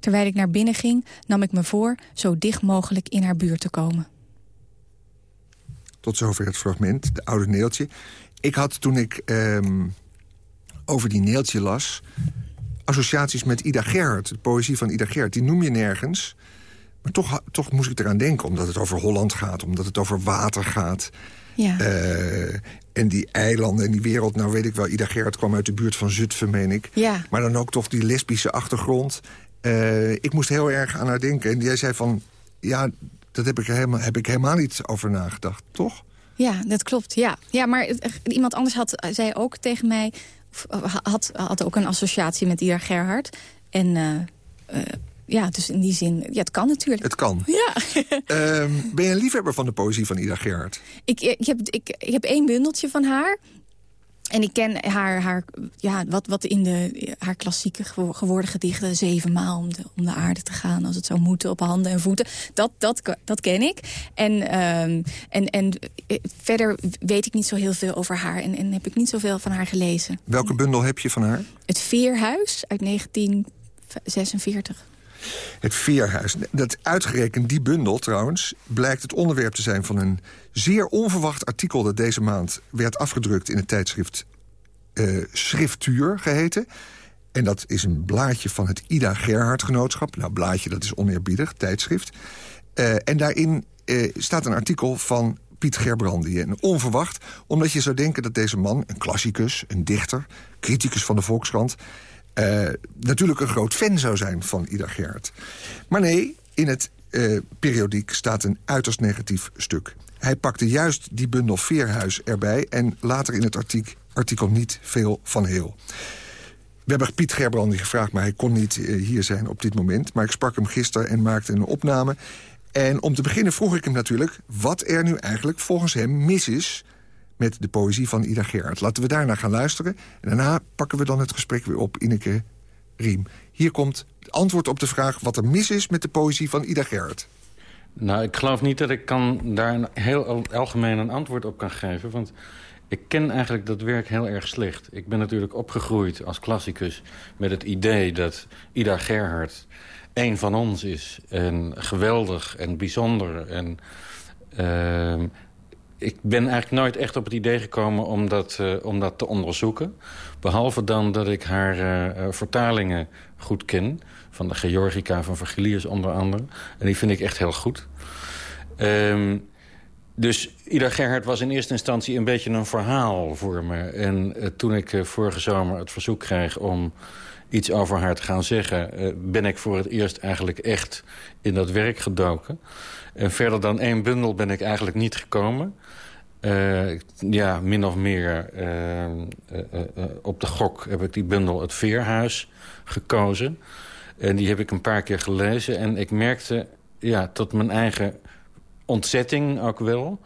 Terwijl ik naar binnen ging, nam ik me voor... zo dicht mogelijk in haar buurt te komen. Tot zover het fragment, de oude Neeltje. Ik had toen ik ehm, over die Neeltje las... associaties met Ida Gerhard, de poëzie van Ida Gerhard. Die noem je nergens... Maar toch, toch moest ik eraan denken, omdat het over Holland gaat... omdat het over water gaat. Ja. Uh, en die eilanden en die wereld, nou weet ik wel... Ida Gerhard kwam uit de buurt van Zutphen, meen ik. Ja. Maar dan ook toch die lesbische achtergrond. Uh, ik moest heel erg aan haar denken. En jij zei van, ja, dat heb ik, helemaal, heb ik helemaal niet over nagedacht, toch? Ja, dat klopt, ja. Ja, maar iemand anders had, zei ook tegen mij... had, had ook een associatie met Ida Gerhard. En... Uh, ja, dus in die zin, ja, het kan natuurlijk. Het kan. Ja. um, ben je een liefhebber van de poëzie van Ida Gerhard? Ik, ik, heb, ik, ik heb één bundeltje van haar. En ik ken haar, haar, ja, wat, wat in de, haar klassieke geworden gedichten... zevenmaal om de, om de aarde te gaan als het zou moeten op handen en voeten. Dat, dat, dat ken ik. En, um, en, en verder weet ik niet zo heel veel over haar... En, en heb ik niet zoveel van haar gelezen. Welke bundel heb je van haar? Het Veerhuis uit 1946. Het Veerhuis. Dat uitgerekend die bundel trouwens... blijkt het onderwerp te zijn van een zeer onverwacht artikel... dat deze maand werd afgedrukt in het tijdschrift uh, Schriftuur geheten. En dat is een blaadje van het Ida Gerhard Genootschap. Nou, blaadje, dat is oneerbiedig, tijdschrift. Uh, en daarin uh, staat een artikel van Piet Gerbrandi. En onverwacht, omdat je zou denken dat deze man... een klassicus, een dichter, criticus van de Volkskrant... Uh, natuurlijk een groot fan zou zijn van Ida Gerhard. Maar nee, in het uh, periodiek staat een uiterst negatief stuk. Hij pakte juist die bundel Veerhuis erbij... en later in het artikel, artikel niet veel van heel. We hebben Piet Gerbrandi gevraagd, maar hij kon niet uh, hier zijn op dit moment. Maar ik sprak hem gisteren en maakte een opname. En om te beginnen vroeg ik hem natuurlijk... wat er nu eigenlijk volgens hem mis is met de poëzie van Ida Gerhard. Laten we daarna gaan luisteren. En daarna pakken we dan het gesprek weer op, Ineke Riem. Hier komt het antwoord op de vraag wat er mis is met de poëzie van Ida Gerhard. Nou, ik geloof niet dat ik kan daar een heel algemeen een antwoord op kan geven. Want ik ken eigenlijk dat werk heel erg slecht. Ik ben natuurlijk opgegroeid als klassicus met het idee dat Ida Gerhard één van ons is. En geweldig en bijzonder en... Uh, ik ben eigenlijk nooit echt op het idee gekomen om dat, uh, om dat te onderzoeken. Behalve dan dat ik haar uh, vertalingen goed ken. Van de Georgica van Virgilius onder andere. En die vind ik echt heel goed. Um, dus Ida Gerhard was in eerste instantie een beetje een verhaal voor me. En toen ik vorige zomer het verzoek kreeg om iets over haar te gaan zeggen... ben ik voor het eerst eigenlijk echt in dat werk gedoken. En verder dan één bundel ben ik eigenlijk niet gekomen. Uh, ja, min of meer uh, op de gok heb ik die bundel Het Veerhuis gekozen. En die heb ik een paar keer gelezen. En ik merkte, ja, tot mijn eigen ontzetting ook wel...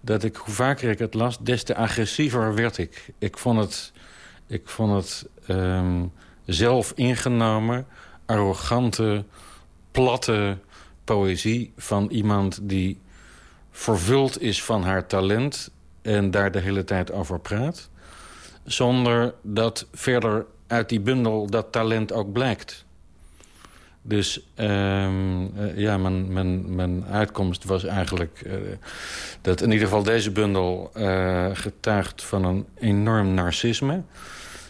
dat ik, hoe vaker ik het las, des te agressiever werd ik. Ik vond het, ik vond het um, zelf ingenomen, arrogante, platte poëzie van iemand die vervuld is van haar talent... en daar de hele tijd over praat. Zonder dat verder uit die bundel dat talent ook blijkt. Dus um, uh, ja, mijn, mijn, mijn uitkomst was eigenlijk... Uh, dat in ieder geval deze bundel uh, getuigt van een enorm narcisme.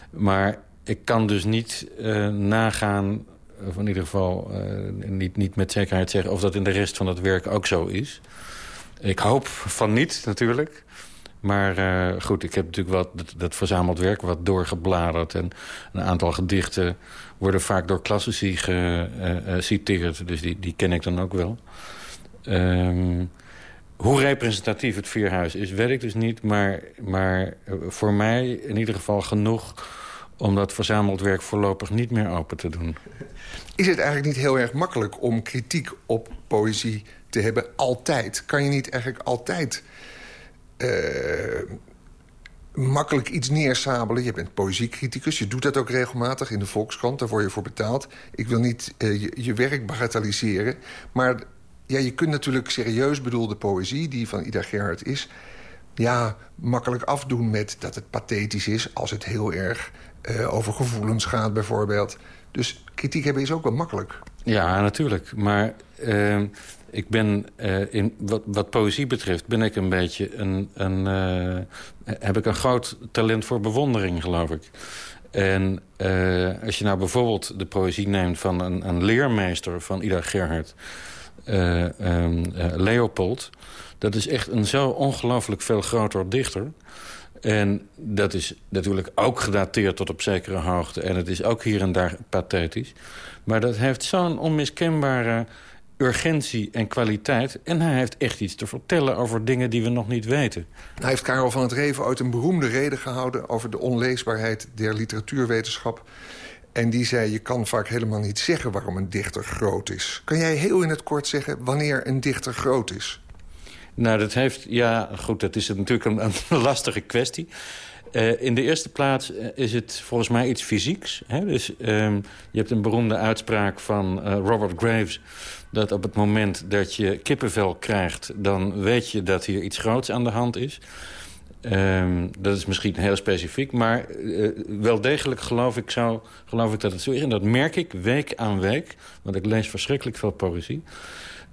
Maar ik kan dus niet nagaan of in ieder geval uh, niet, niet met zekerheid zeggen... of dat in de rest van het werk ook zo is. Ik hoop van niet, natuurlijk. Maar uh, goed, ik heb natuurlijk wat, dat, verzameld werk wat doorgebladerd. En een aantal gedichten worden vaak door klassici geciteerd. Dus die, die ken ik dan ook wel. Um, hoe representatief het Vierhuis is, weet ik dus niet. Maar, maar voor mij in ieder geval genoeg om dat verzameld werk voorlopig niet meer open te doen. Is het eigenlijk niet heel erg makkelijk om kritiek op poëzie te hebben altijd? Kan je niet eigenlijk altijd uh, makkelijk iets neersabelen? Je bent poëziecriticus, je doet dat ook regelmatig in de Volkskrant. Daar word je voor betaald. Ik wil niet je, je, werk bagatelliseren. Maar ja, je kunt natuurlijk serieus bedoelde poëzie... die van Ida Gerhard is... ja, makkelijk afdoen met dat het pathetisch is... als het heel erg uh, over gevoelens gaat bijvoorbeeld. Dus kritiek hebben is ook wel makkelijk. Ja, natuurlijk. Maar uh, ik ben, uh, in, wat, wat, poëzie betreft, ben ik een beetje een... een heb ik een groot talent voor bewondering, geloof ik. En als je nou bijvoorbeeld de poëzie neemt van een, een leermeester van Ida Gerhard... Um, Leopold, dat is echt een zo ongelooflijk veel groter dichter... En dat is natuurlijk ook gedateerd tot op zekere hoogte. En het is ook hier en daar pathetisch. Maar dat heeft zo'n onmiskenbare urgentie en kwaliteit. En hij heeft echt iets te vertellen over dingen die we nog niet weten. Hij heeft Karel van het Reven ooit een beroemde reden gehouden... over de onleesbaarheid der literatuurwetenschap. En die zei, je kan vaak helemaal niet zeggen waarom een dichter groot is. Kan jij heel in het kort zeggen wanneer een dichter groot is? Nou, dat heeft... Ja, goed, dat is natuurlijk een, lastige kwestie. Uh, in de eerste plaats eh, is het volgens mij iets fysieks. Hè? Dus um, je hebt een beroemde uitspraak van uh, Robert Graves... dat op het moment dat je kippenvel krijgt... dan weet je dat hier iets groots aan de hand is. Um, dat is misschien heel specifiek, maar wel degelijk geloof ik, zou, geloof ik dat het zo is. En dat merk ik week aan week, want ik lees verschrikkelijk veel poëzie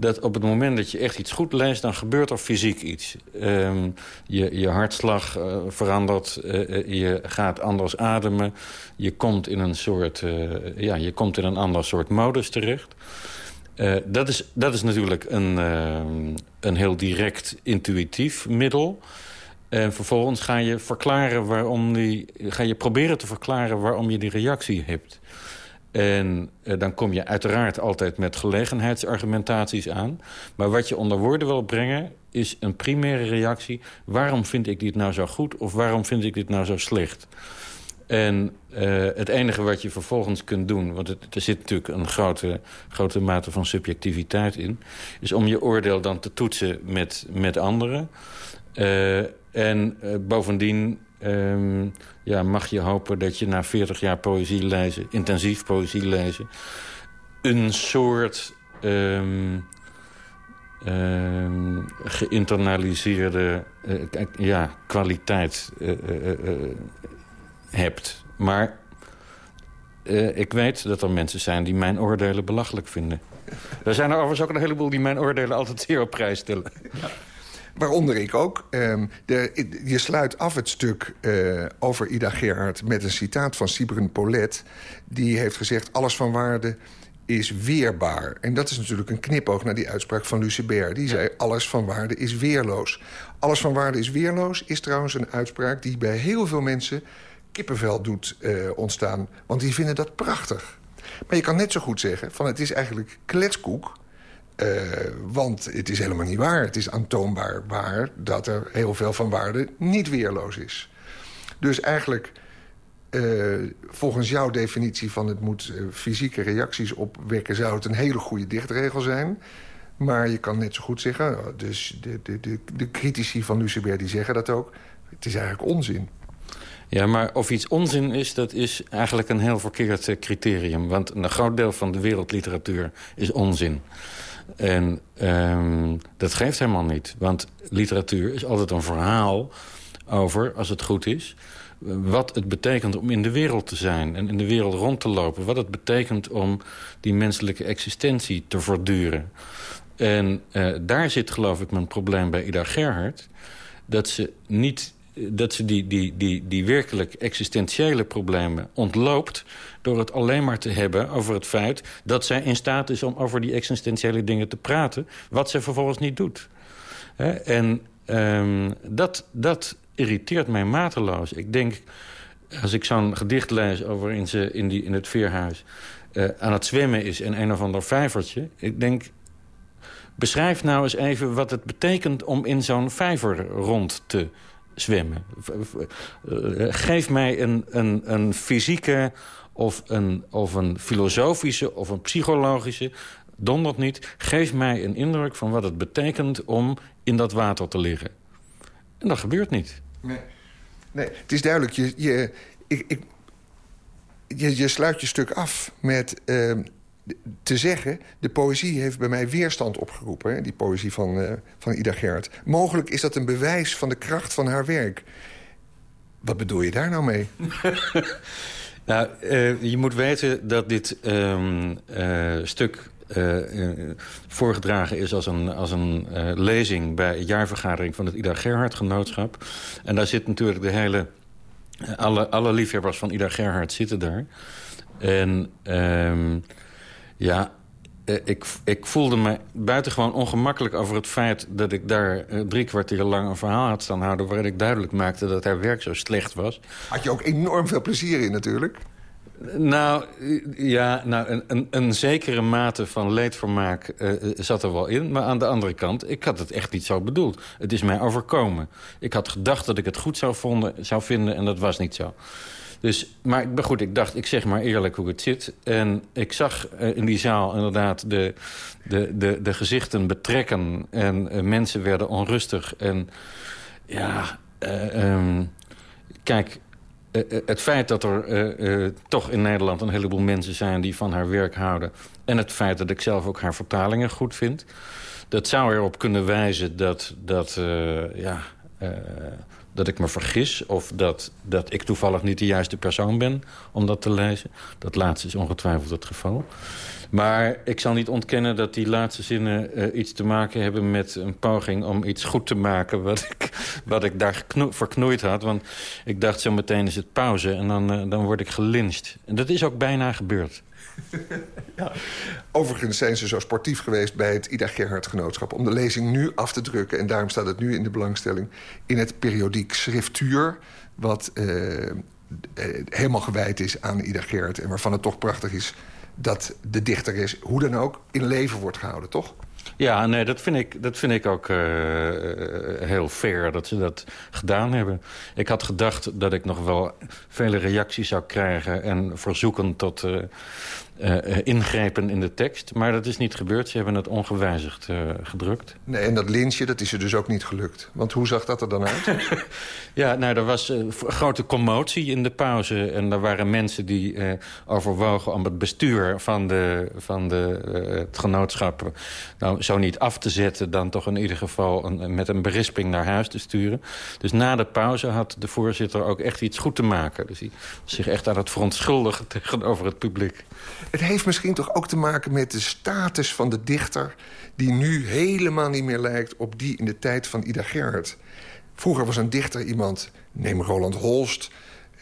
dat op het moment dat je echt iets goed leest... dan gebeurt er fysiek iets. Um, je, je hartslag uh, verandert, uh, je gaat anders ademen. Je komt in een soort, ja, je komt in een ander soort modus terecht. dat, is, dat is natuurlijk een, een heel direct intuïtief middel... En vervolgens ga je, verklaren waarom die, ga je proberen te verklaren waarom je die reactie hebt. En eh, dan kom je uiteraard altijd met gelegenheidsargumentaties aan. Maar wat je onder woorden wil brengen is een primaire reactie. Waarom vind ik dit nou zo goed of waarom vind ik dit nou zo slecht? En uh, het enige wat je vervolgens kunt doen... want er zit natuurlijk een grote, grote mate van subjectiviteit in... is om je oordeel dan te toetsen met, met anderen. Uh, en uh, bovendien um, ja, mag je hopen dat je na 40 jaar poëzie lezen... intensief poëzie lezen... een soort um, um, geïnternaliseerde uh, ja, kwaliteit uh, uh, hebt. Maar ik weet dat er mensen zijn die mijn oordelen belachelijk vinden. Er zijn er overigens ook een heleboel die mijn oordelen altijd zeer op prijs stellen. Ja. Waaronder ik ook. Um, de, je sluit af het stuk uh, over Ida Gerhard met een citaat van Sibren Polet. Die heeft gezegd, alles van waarde is weerbaar. En dat is natuurlijk een knipoog naar die uitspraak van Lucebert. Die zei, alles van waarde is weerloos. Alles van waarde is weerloos is trouwens een uitspraak... die bij heel veel mensen kippenvel doet uh, ontstaan. Want die vinden dat prachtig. Maar je kan net zo goed zeggen, van het is eigenlijk kletskoek... Uh, want het is helemaal niet waar. Het is aantoonbaar waar dat er heel veel van waarde niet weerloos is. Dus eigenlijk uh, volgens jouw definitie van het moet uh, fysieke reacties opwekken... zou het een hele goede dichtregel zijn. Maar je kan net zo goed zeggen... Dus de, de, de, de critici van Lucebert die zeggen dat ook... het is eigenlijk onzin. Ja, maar of iets onzin is, dat is eigenlijk een heel verkeerd criterium. Want een groot deel van de wereldliteratuur is onzin. En um, dat geeft helemaal niet. Want literatuur is altijd een verhaal over, als het goed is wat het betekent om in de wereld te zijn en in de wereld rond te lopen. Wat het betekent om die menselijke existentie te verduren. En uh, daar zit geloof ik mijn probleem bij Ida Gerhard. Dat ze, niet, dat ze die, die, die, die werkelijk existentiële problemen ontloopt... door het alleen maar te hebben over het feit dat zij in staat is... om over die existentiële dingen te praten, wat ze vervolgens niet doet. En um, dat, dat irriteert mij mateloos. Ik denk, als ik zo'n gedicht lees over in, ze, in, die, in het veerhuis... Uh, aan het zwemmen is in een of ander vijvertje... ik denk, beschrijf nou eens even wat het betekent om in zo'n vijver rond te zwemmen. Eh, geef mij een, een, een fysieke of een, of een filosofische of een psychologische... dondert niet, geef mij een indruk van wat het betekent om in dat water te liggen. En dat gebeurt niet. Nee, nee het is duidelijk. Je, je, ik, ik, je, je sluit je stuk af met uh, te zeggen... de poëzie heeft bij mij weerstand opgeroepen. Hè, die poëzie van, uh, van Ida Gerhardt. Mogelijk is dat een bewijs van de kracht van haar werk. Wat bedoel je daar nou mee? nou, uh, je moet weten dat dit um, stuk uh, voorgedragen is als een, als een lezing... bij een jaarvergadering van het Ida Gerhard Genootschap. En daar zit natuurlijk de hele... alle, alle liefhebbers van Ida Gerhard zitten daar. En um, ja, ik, ik voelde me buitengewoon ongemakkelijk over het feit... dat ik daar drie kwartier lang een verhaal had staan houden... waarin ik duidelijk maakte dat haar werk zo slecht was. Had je ook enorm veel plezier in natuurlijk? Nou, ja, nou, een, een, een, zekere mate van leedvermaak uh, zat er wel in. Maar aan de andere kant, ik had het echt niet zo bedoeld. Het is mij overkomen. Ik had gedacht dat ik het goed zou, vonden, zou vinden en dat was niet zo. Dus, maar goed, ik dacht, ik zeg maar eerlijk hoe het zit. En ik zag uh, in die zaal inderdaad de, de, de, de gezichten betrekken. En uh, mensen werden onrustig. En ja, uh, um, kijk, het feit dat er toch in Nederland een heleboel mensen zijn... die van haar werk houden... en het feit dat ik zelf ook haar vertalingen goed vind... dat zou erop kunnen wijzen dat, dat, ja, dat ik me vergis... of dat, dat ik toevallig niet de juiste persoon ben om dat te lezen. Dat laatste is ongetwijfeld het geval. Maar ik zal niet ontkennen dat die laatste zinnen uh, iets te maken hebben... met een poging om iets goed te maken wat ik, wat ik daar verknoeid had. Want ik dacht zo meteen is het pauze en dan, uh, dan word ik gelincht. En dat is ook bijna gebeurd. ja. Overigens zijn ze zo sportief geweest bij het Ida Gerhard Genootschap... om de lezing nu af te drukken. En daarom staat het nu in de belangstelling in het periodiek Schriftuur... wat uh, helemaal gewijd is aan Ida Gerhard... en waarvan het toch prachtig is dat de dichter is, hoe dan ook, in leven wordt gehouden, toch? Ja, nee, dat vind ik, dat vind ik ook uh, heel fair dat ze dat gedaan hebben. Ik had gedacht dat ik nog wel vele reacties zou krijgen... en verzoeken tot uh, uh, ingrepen in de tekst. Maar dat is niet gebeurd. Ze hebben het ongewijzigd uh, gedrukt. Nee, en dat lintje, dat is er dus ook niet gelukt. Want hoe zag dat er dan uit? ja, nou, er was uh, grote commotie in de pauze. En er waren mensen die overwogen om het bestuur van, de, van de, het genootschap... nou, zo niet af te zetten, dan toch in ieder geval een, met een berisping naar huis te sturen. Dus na de pauze had de voorzitter ook echt iets goed te maken. Dus hij was zich echt aan het verontschuldigen tegenover het publiek. Het heeft misschien toch ook te maken met de status van de dichter... die nu helemaal niet meer lijkt op die in de tijd van Ida Gerhard. Vroeger was een dichter iemand, neem Roland Holst...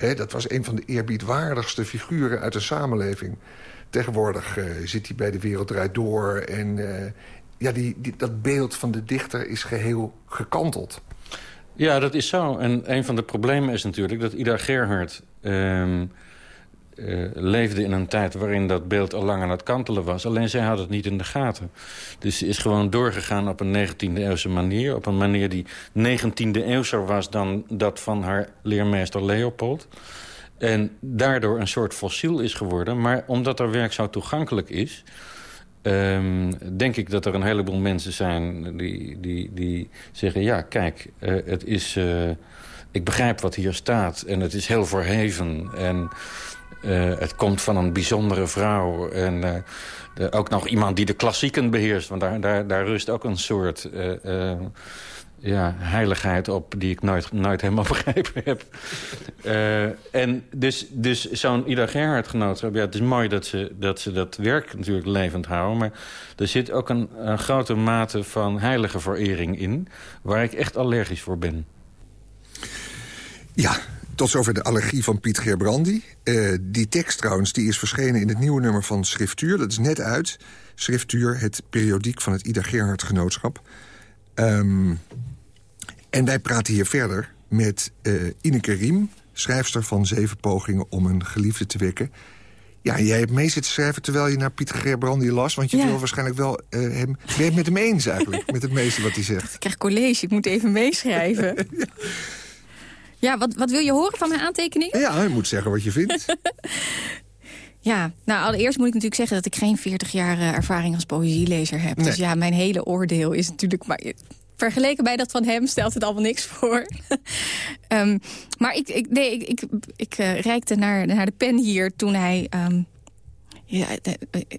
Hè, dat was een van de eerbiedwaardigste figuren uit de samenleving. Tegenwoordig uh, zit hij bij De Wereld Draait Door... en uh, ja, die, dat beeld van de dichter is geheel gekanteld. Ja, dat is zo. En een van de problemen is natuurlijk dat Ida Gerhard... uh, leefde in een tijd waarin dat beeld al lang aan het kantelen was. Alleen zij had het niet in de gaten. Dus ze is gewoon doorgegaan op een 19e-eeuwse manier. Op een manier die 19e-eeuwser was dan dat van haar leermeester Leopold. En daardoor een soort fossiel is geworden. Maar omdat haar werk zo toegankelijk is... Um, denk ik dat er een heleboel mensen zijn die, die, die zeggen... ja, kijk, uh, het is... Uh, ik begrijp wat hier staat en het is heel verheven. En uh, het komt van een bijzondere vrouw. En uh, de, ook nog iemand die de klassieken beheerst. Want daar, daar, daar rust ook een soort uh, ja, heiligheid op... die ik nooit, nooit helemaal begrepen heb. en dus, dus zo'n Ida Gerhard genootschap... Ja, het is mooi dat ze, dat ze dat werk natuurlijk levend houden... maar er zit ook een, een grote mate van heilige verering in... waar ik echt allergisch voor ben. Ja, tot zover de allergie van Piet Gerbrandi. Uh, die tekst trouwens die is verschenen in het nieuwe nummer van Schriftuur. Dat is net uit. Schriftuur, het periodiek van het Ida Gerhard Genootschap. Um, en wij praten hier verder met uh, Ineke Riem... schrijfster van Zeven Pogingen om een geliefde te wekken. Ja, jij hebt mee zitten schrijven terwijl je naar Pieter Gerbrandi las... want je ja. wil waarschijnlijk wel uh, hem... Ben je het met hem eens eigenlijk, met het meeste wat hij zegt? Ik krijg college, ik moet even meeschrijven. ja. Ja, wat, wat wil je horen van mijn aantekeningen? Ja, je moet zeggen wat je vindt. ja, nou allereerst moet ik natuurlijk zeggen... dat ik geen 40 jaar uh, ervaring als poëzielezer heb. Nee. Dus ja, mijn hele oordeel is natuurlijk... maar vergeleken bij dat van hem stelt het allemaal niks voor. um, maar ik, ik, nee, ik, ik, ik uh, reikte naar, naar de pen hier toen hij... Um, ja,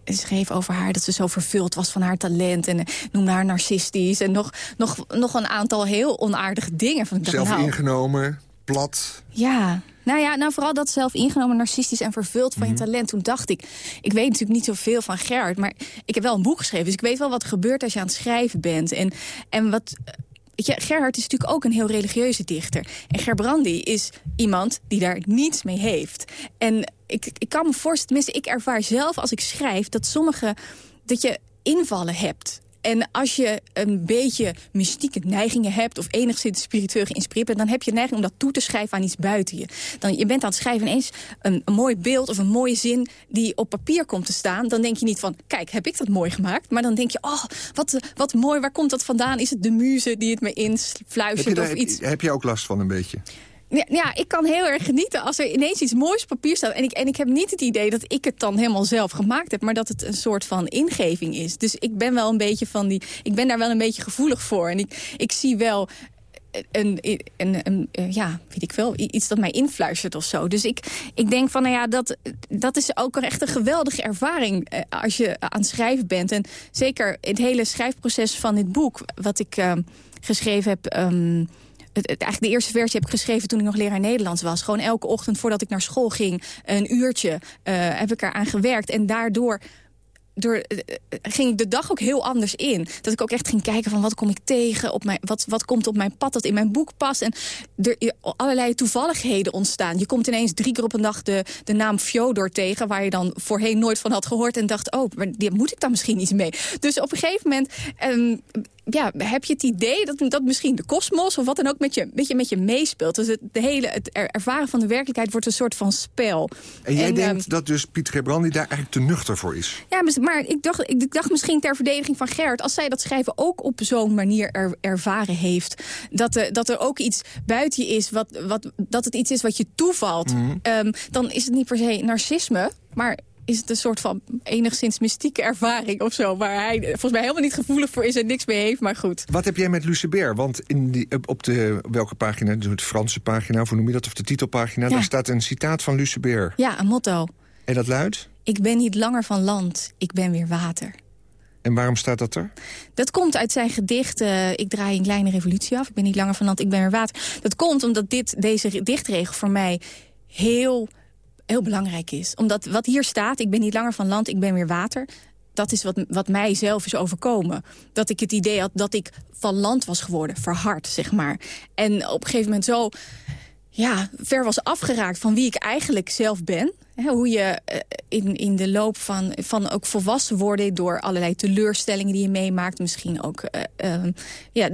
schreef over haar dat ze zo vervuld was van haar talent. En noemde haar narcistisch. En nog, nog, nog een aantal heel onaardige dingen. Van, Zelf nou, ingenomen, plat. Ja, nou ja, nou vooral dat zelf ingenomen, narcistisch en vervuld van mm -hmm. je talent. Toen dacht ik, ik weet natuurlijk niet zoveel van Gerard... maar ik heb wel een boek geschreven, dus ik weet wel wat er gebeurt als je aan het schrijven bent. En, en wat... Weet je, Gerhard is natuurlijk ook een heel religieuze dichter. En Gerbrandi is iemand die daar niets mee heeft. En ik, ik kan me voorstellen, tenminste, ik ervaar zelf als ik schrijf... dat sommige, dat je invallen hebt. En als je een beetje mystieke neigingen hebt... of enigszins spiritueel geïnspireerd bent... dan heb je neiging om dat toe te schrijven aan iets buiten je. Dan, je bent aan het schrijven ineens een, een mooi beeld of een mooie zin... die op papier komt te staan. Dan denk je niet van, kijk, heb ik dat mooi gemaakt? Maar dan denk je, oh, wat, wat mooi, waar komt dat vandaan? Is het de muze die het me influistert of iets? Heb je ook last van een beetje? Ja, ja, ik kan heel erg genieten als er ineens iets moois op papier staat. En ik, en ik heb niet het idee dat ik het dan helemaal zelf gemaakt heb... maar dat het een soort van ingeving is. Dus ik ben wel een beetje van die... Ik ben daar wel een beetje gevoelig voor. En ik, ik zie wel een, een, een, ja, weet ik wel, iets dat mij influistert of zo. Dus ik, ik denk van, nou ja, dat, dat is ook echt een geweldige ervaring eh, als je aan het schrijven bent. En zeker het hele schrijfproces van dit boek, wat ik uh, geschreven heb... Um, het, eigenlijk de eerste versie heb ik geschreven toen ik nog leraar Nederlands was. Gewoon elke ochtend voordat ik naar school ging, een uurtje, uh, heb ik eraan gewerkt. En daardoor door, uh, ging ik de dag ook heel anders in. Dat ik ook echt ging kijken van wat kom ik tegen, op mijn, wat, wat komt op mijn pad dat in mijn boek past. En er allerlei toevalligheden ontstaan. Je komt ineens drie keer op een dag de, de naam Fjodor tegen... waar je dan voorheen nooit van had gehoord en dacht... oh, maar die moet ik daar misschien iets mee. Dus op een gegeven moment... Um, ja, heb je het idee dat, dat misschien de kosmos of wat dan ook met je, met je, met je meespeelt. Dus het, de hele, het ervaren van de werkelijkheid wordt een soort van spel. En jij en, denkt um, dat dus Piet Gebrandi daar eigenlijk te nuchter voor is? Ja, maar ik dacht, ik dacht misschien ter verdediging van Gerrit... als zij dat schrijven ook op zo'n manier er, ervaren heeft... Dat, er, dat er ook iets buiten je is, wat, wat, dat het iets is wat je toevalt... Mm -hmm. um, dan is het niet per se narcisme, maar is het een soort van enigszins mystieke ervaring of zo... waar hij volgens mij helemaal niet gevoelig voor is en niks mee heeft, maar goed. Wat heb jij met Lucebert? Want in die, op de, welke pagina, de Franse pagina, hoe noem je dat, of de titelpagina... Ja. daar staat een citaat van Lucebert. Ja, een motto. En dat luidt? Ik ben niet langer van land, ik ben weer water. En waarom staat dat er? Dat komt uit zijn gedicht uh, Ik draai een kleine revolutie af. Ik ben niet langer van land, ik ben weer water. Dat komt omdat dit, deze dichtregel voor mij heel heel belangrijk is. Omdat wat hier staat, ik ben niet langer van land, ik ben weer water dat is wat, wat mij zelf is overkomen. Dat ik het idee had dat ik van land was geworden, verhard, zeg maar. En op een gegeven moment zo ja, ver was afgeraakt van wie ik eigenlijk zelf ben. Hoe je eh, in, in de loop van, van ook volwassen worden... door allerlei teleurstellingen die je meemaakt. Misschien ook uh, uh, ja,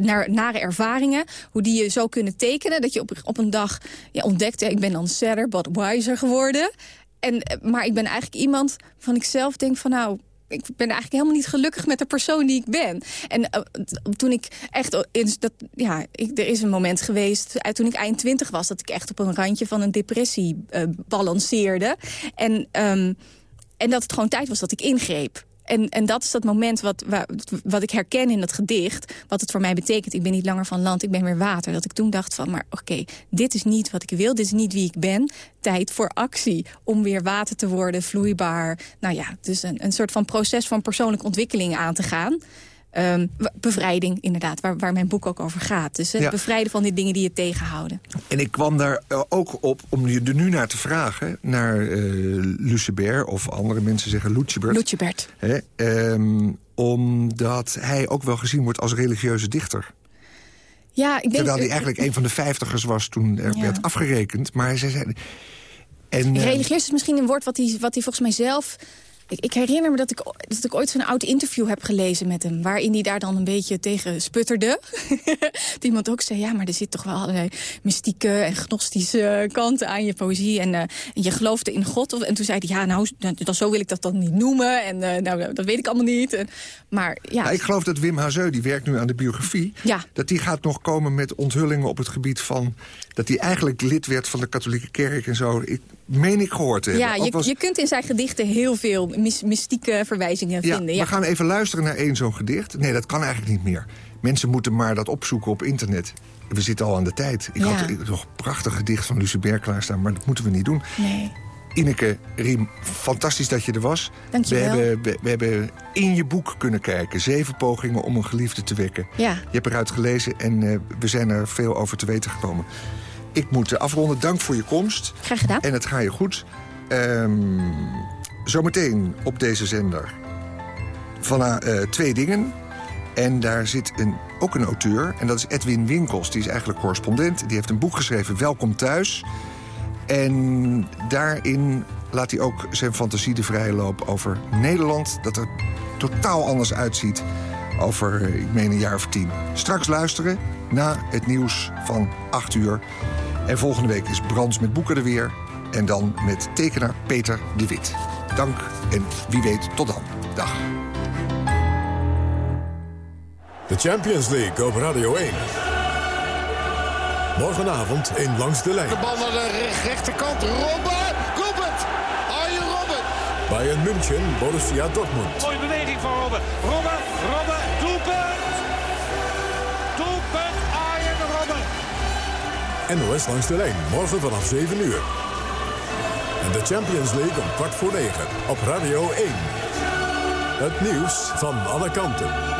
naar, nare ervaringen. Hoe die je zo kunnen tekenen. Dat je op, op een dag ja, ontdekt... Ik ben dan sadder, but wiser geworden. En, maar ik ben eigenlijk iemand van ik zelf denk van nou ik ben eigenlijk helemaal niet gelukkig met de persoon die ik ben. En uh, toen ik echt... In, dat, ja, ik, er is een moment geweest, uh, toen ik eind twintig was... dat ik echt op een randje van een depressie uh, balanceerde. En, um, en dat het gewoon tijd was dat ik ingreep. En, en dat is dat moment wat, wat ik herken in het gedicht. Wat het voor mij betekent. Ik ben niet langer van land, ik ben weer water. Dat ik toen dacht van, maar oké, dit is niet wat ik wil. Dit is niet wie ik ben. Tijd voor actie. Om weer water te worden, vloeibaar. Nou ja, dus een, een soort van proces van persoonlijke ontwikkeling aan te gaan. Um, bevrijding, inderdaad, waar, waar mijn boek ook over gaat. Dus het bevrijden van die dingen die je tegenhouden. En ik kwam daar eh, ook op om je er nu naar te vragen... naar uh, Lucebert, of andere mensen zeggen Lucebert. Lucebert. Hè, um, omdat hij ook wel gezien wordt als religieuze dichter. Ja, ik denk, Terwijl hij eigenlijk een van de vijftigers was toen er ja. werd afgerekend. Maar ze zei... En, Religieus is misschien een woord wat hij, wat hij volgens mij zelf ik, ik, herinner me dat ik, dat ik ooit zo'n oud interview heb gelezen met hem... waarin hij daar dan een beetje tegen sputterde. dat iemand ook zei, ja, maar er zit toch wel allerlei mystieke en gnostische kanten aan je poëzie. En, uh, en je geloofde in God. En toen zei hij, ja, nou, dan, zo wil ik dat dan niet noemen. En uh, nou, dat weet ik allemaal niet. En, maar ja. Nou, ik geloof dat Wim Hazeu, die werkt nu aan de biografie... Ja. dat die gaat nog komen met onthullingen op het gebied van... dat hij eigenlijk lid werd van de katholieke kerk en zo. Ik, meen ik gehoord te hebben. Ja, je, was... je kunt in zijn gedichten heel veel mystieke verwijzingen ja, vinden. Ja. We gaan even luisteren naar één zo'n gedicht. Nee, dat kan eigenlijk niet meer. Mensen moeten maar dat opzoeken op internet. We zitten al aan de tijd. Ik Ja. had nog een prachtig gedicht van Lucie klaarstaan... maar dat moeten we niet doen. Nee. Ineke Riem, fantastisch dat je er was. Dank je we wel. Hebben, we, we hebben in je boek kunnen kijken. Zeven pogingen om een geliefde te wekken. Ja. Je hebt eruit gelezen en uh, we zijn er veel over te weten gekomen. Ik moet afronden. Dank voor je komst. Graag gedaan. En het ga je goed. Um, zometeen op deze zender van uh, twee dingen. En daar zit een, ook een auteur. En dat is Edwin Winkels. Die is eigenlijk correspondent. Die heeft een boek geschreven, Welkom Thuis. En daarin laat hij ook zijn fantasie de vrije loop over Nederland. Dat er totaal anders uitziet over, ik meen, een jaar of tien. Straks luisteren na het nieuws van 8 uur. En volgende week is Brands met Boeken er weer. En dan met tekenaar Peter de Wit. Dank en wie weet tot dan. Dag. De Champions League op Radio 1. Morgenavond in Langs de Lijn. De bal naar de rechterkant. Robben! Robert! Arjen Robben! Bayern München, Borussia Dortmund. Mooie beweging van Robben. Robben, Robben, doelpunt! Doelpunt Arjen Robben! NOS Langs de Lijn, morgen vanaf 7 uur. En de Champions League om kwart voor 9 op Radio 1. Het nieuws van alle kanten.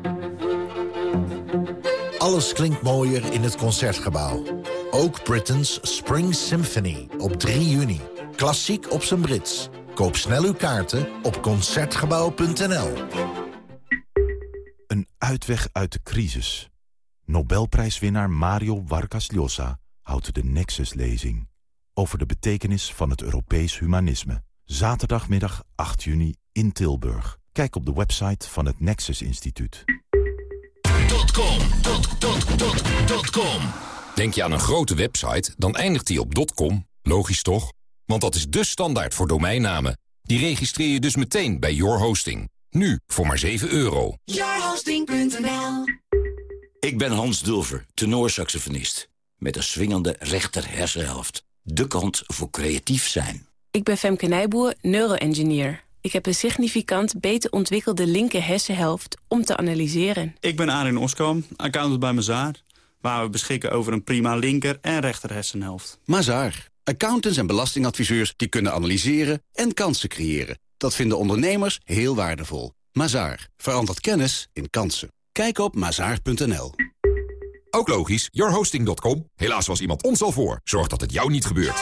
Alles klinkt mooier in het Concertgebouw. Ook Britain's Spring Symphony op 3 juni. Klassiek op zijn Brits. Koop snel uw kaarten op Concertgebouw.nl. Een uitweg uit de crisis. Nobelprijswinnaar Mario Vargas Llosa houdt de Nexus-lezing... over de betekenis van het Europees humanisme. Zaterdagmiddag 8 juni in Tilburg. Kijk op de website van het Nexus Instituut. .com, dot, dot, dot, dot com. Denk je aan een grote website, dan eindigt die op .com. Logisch toch? Want dat is de standaard voor domeinnamen. Die registreer je dus meteen bij Your Hosting. Nu voor maar 7 euro. Yourhosting.nl Ik ben Hans Dulver, tenorsaxofonist. met een swingende rechter hersenhelft. De kant voor creatief zijn. Ik ben Femke Nijboer, neuroengineer. Ik heb een significant beter ontwikkelde linker hersenhelft om te analyseren. Ik ben Arin Oskam, accountant bij Mazaar. Waar we beschikken over een prima linker en rechter hersenhelft. Mazaar. Accountants en belastingadviseurs die kunnen analyseren en kansen creëren. Dat vinden ondernemers heel waardevol. Mazaar. Verandert kennis in kansen. Kijk op mazaar.nl. Ook logisch, yourhosting.com. Helaas was iemand ons al voor. Zorg dat het jou niet gebeurt.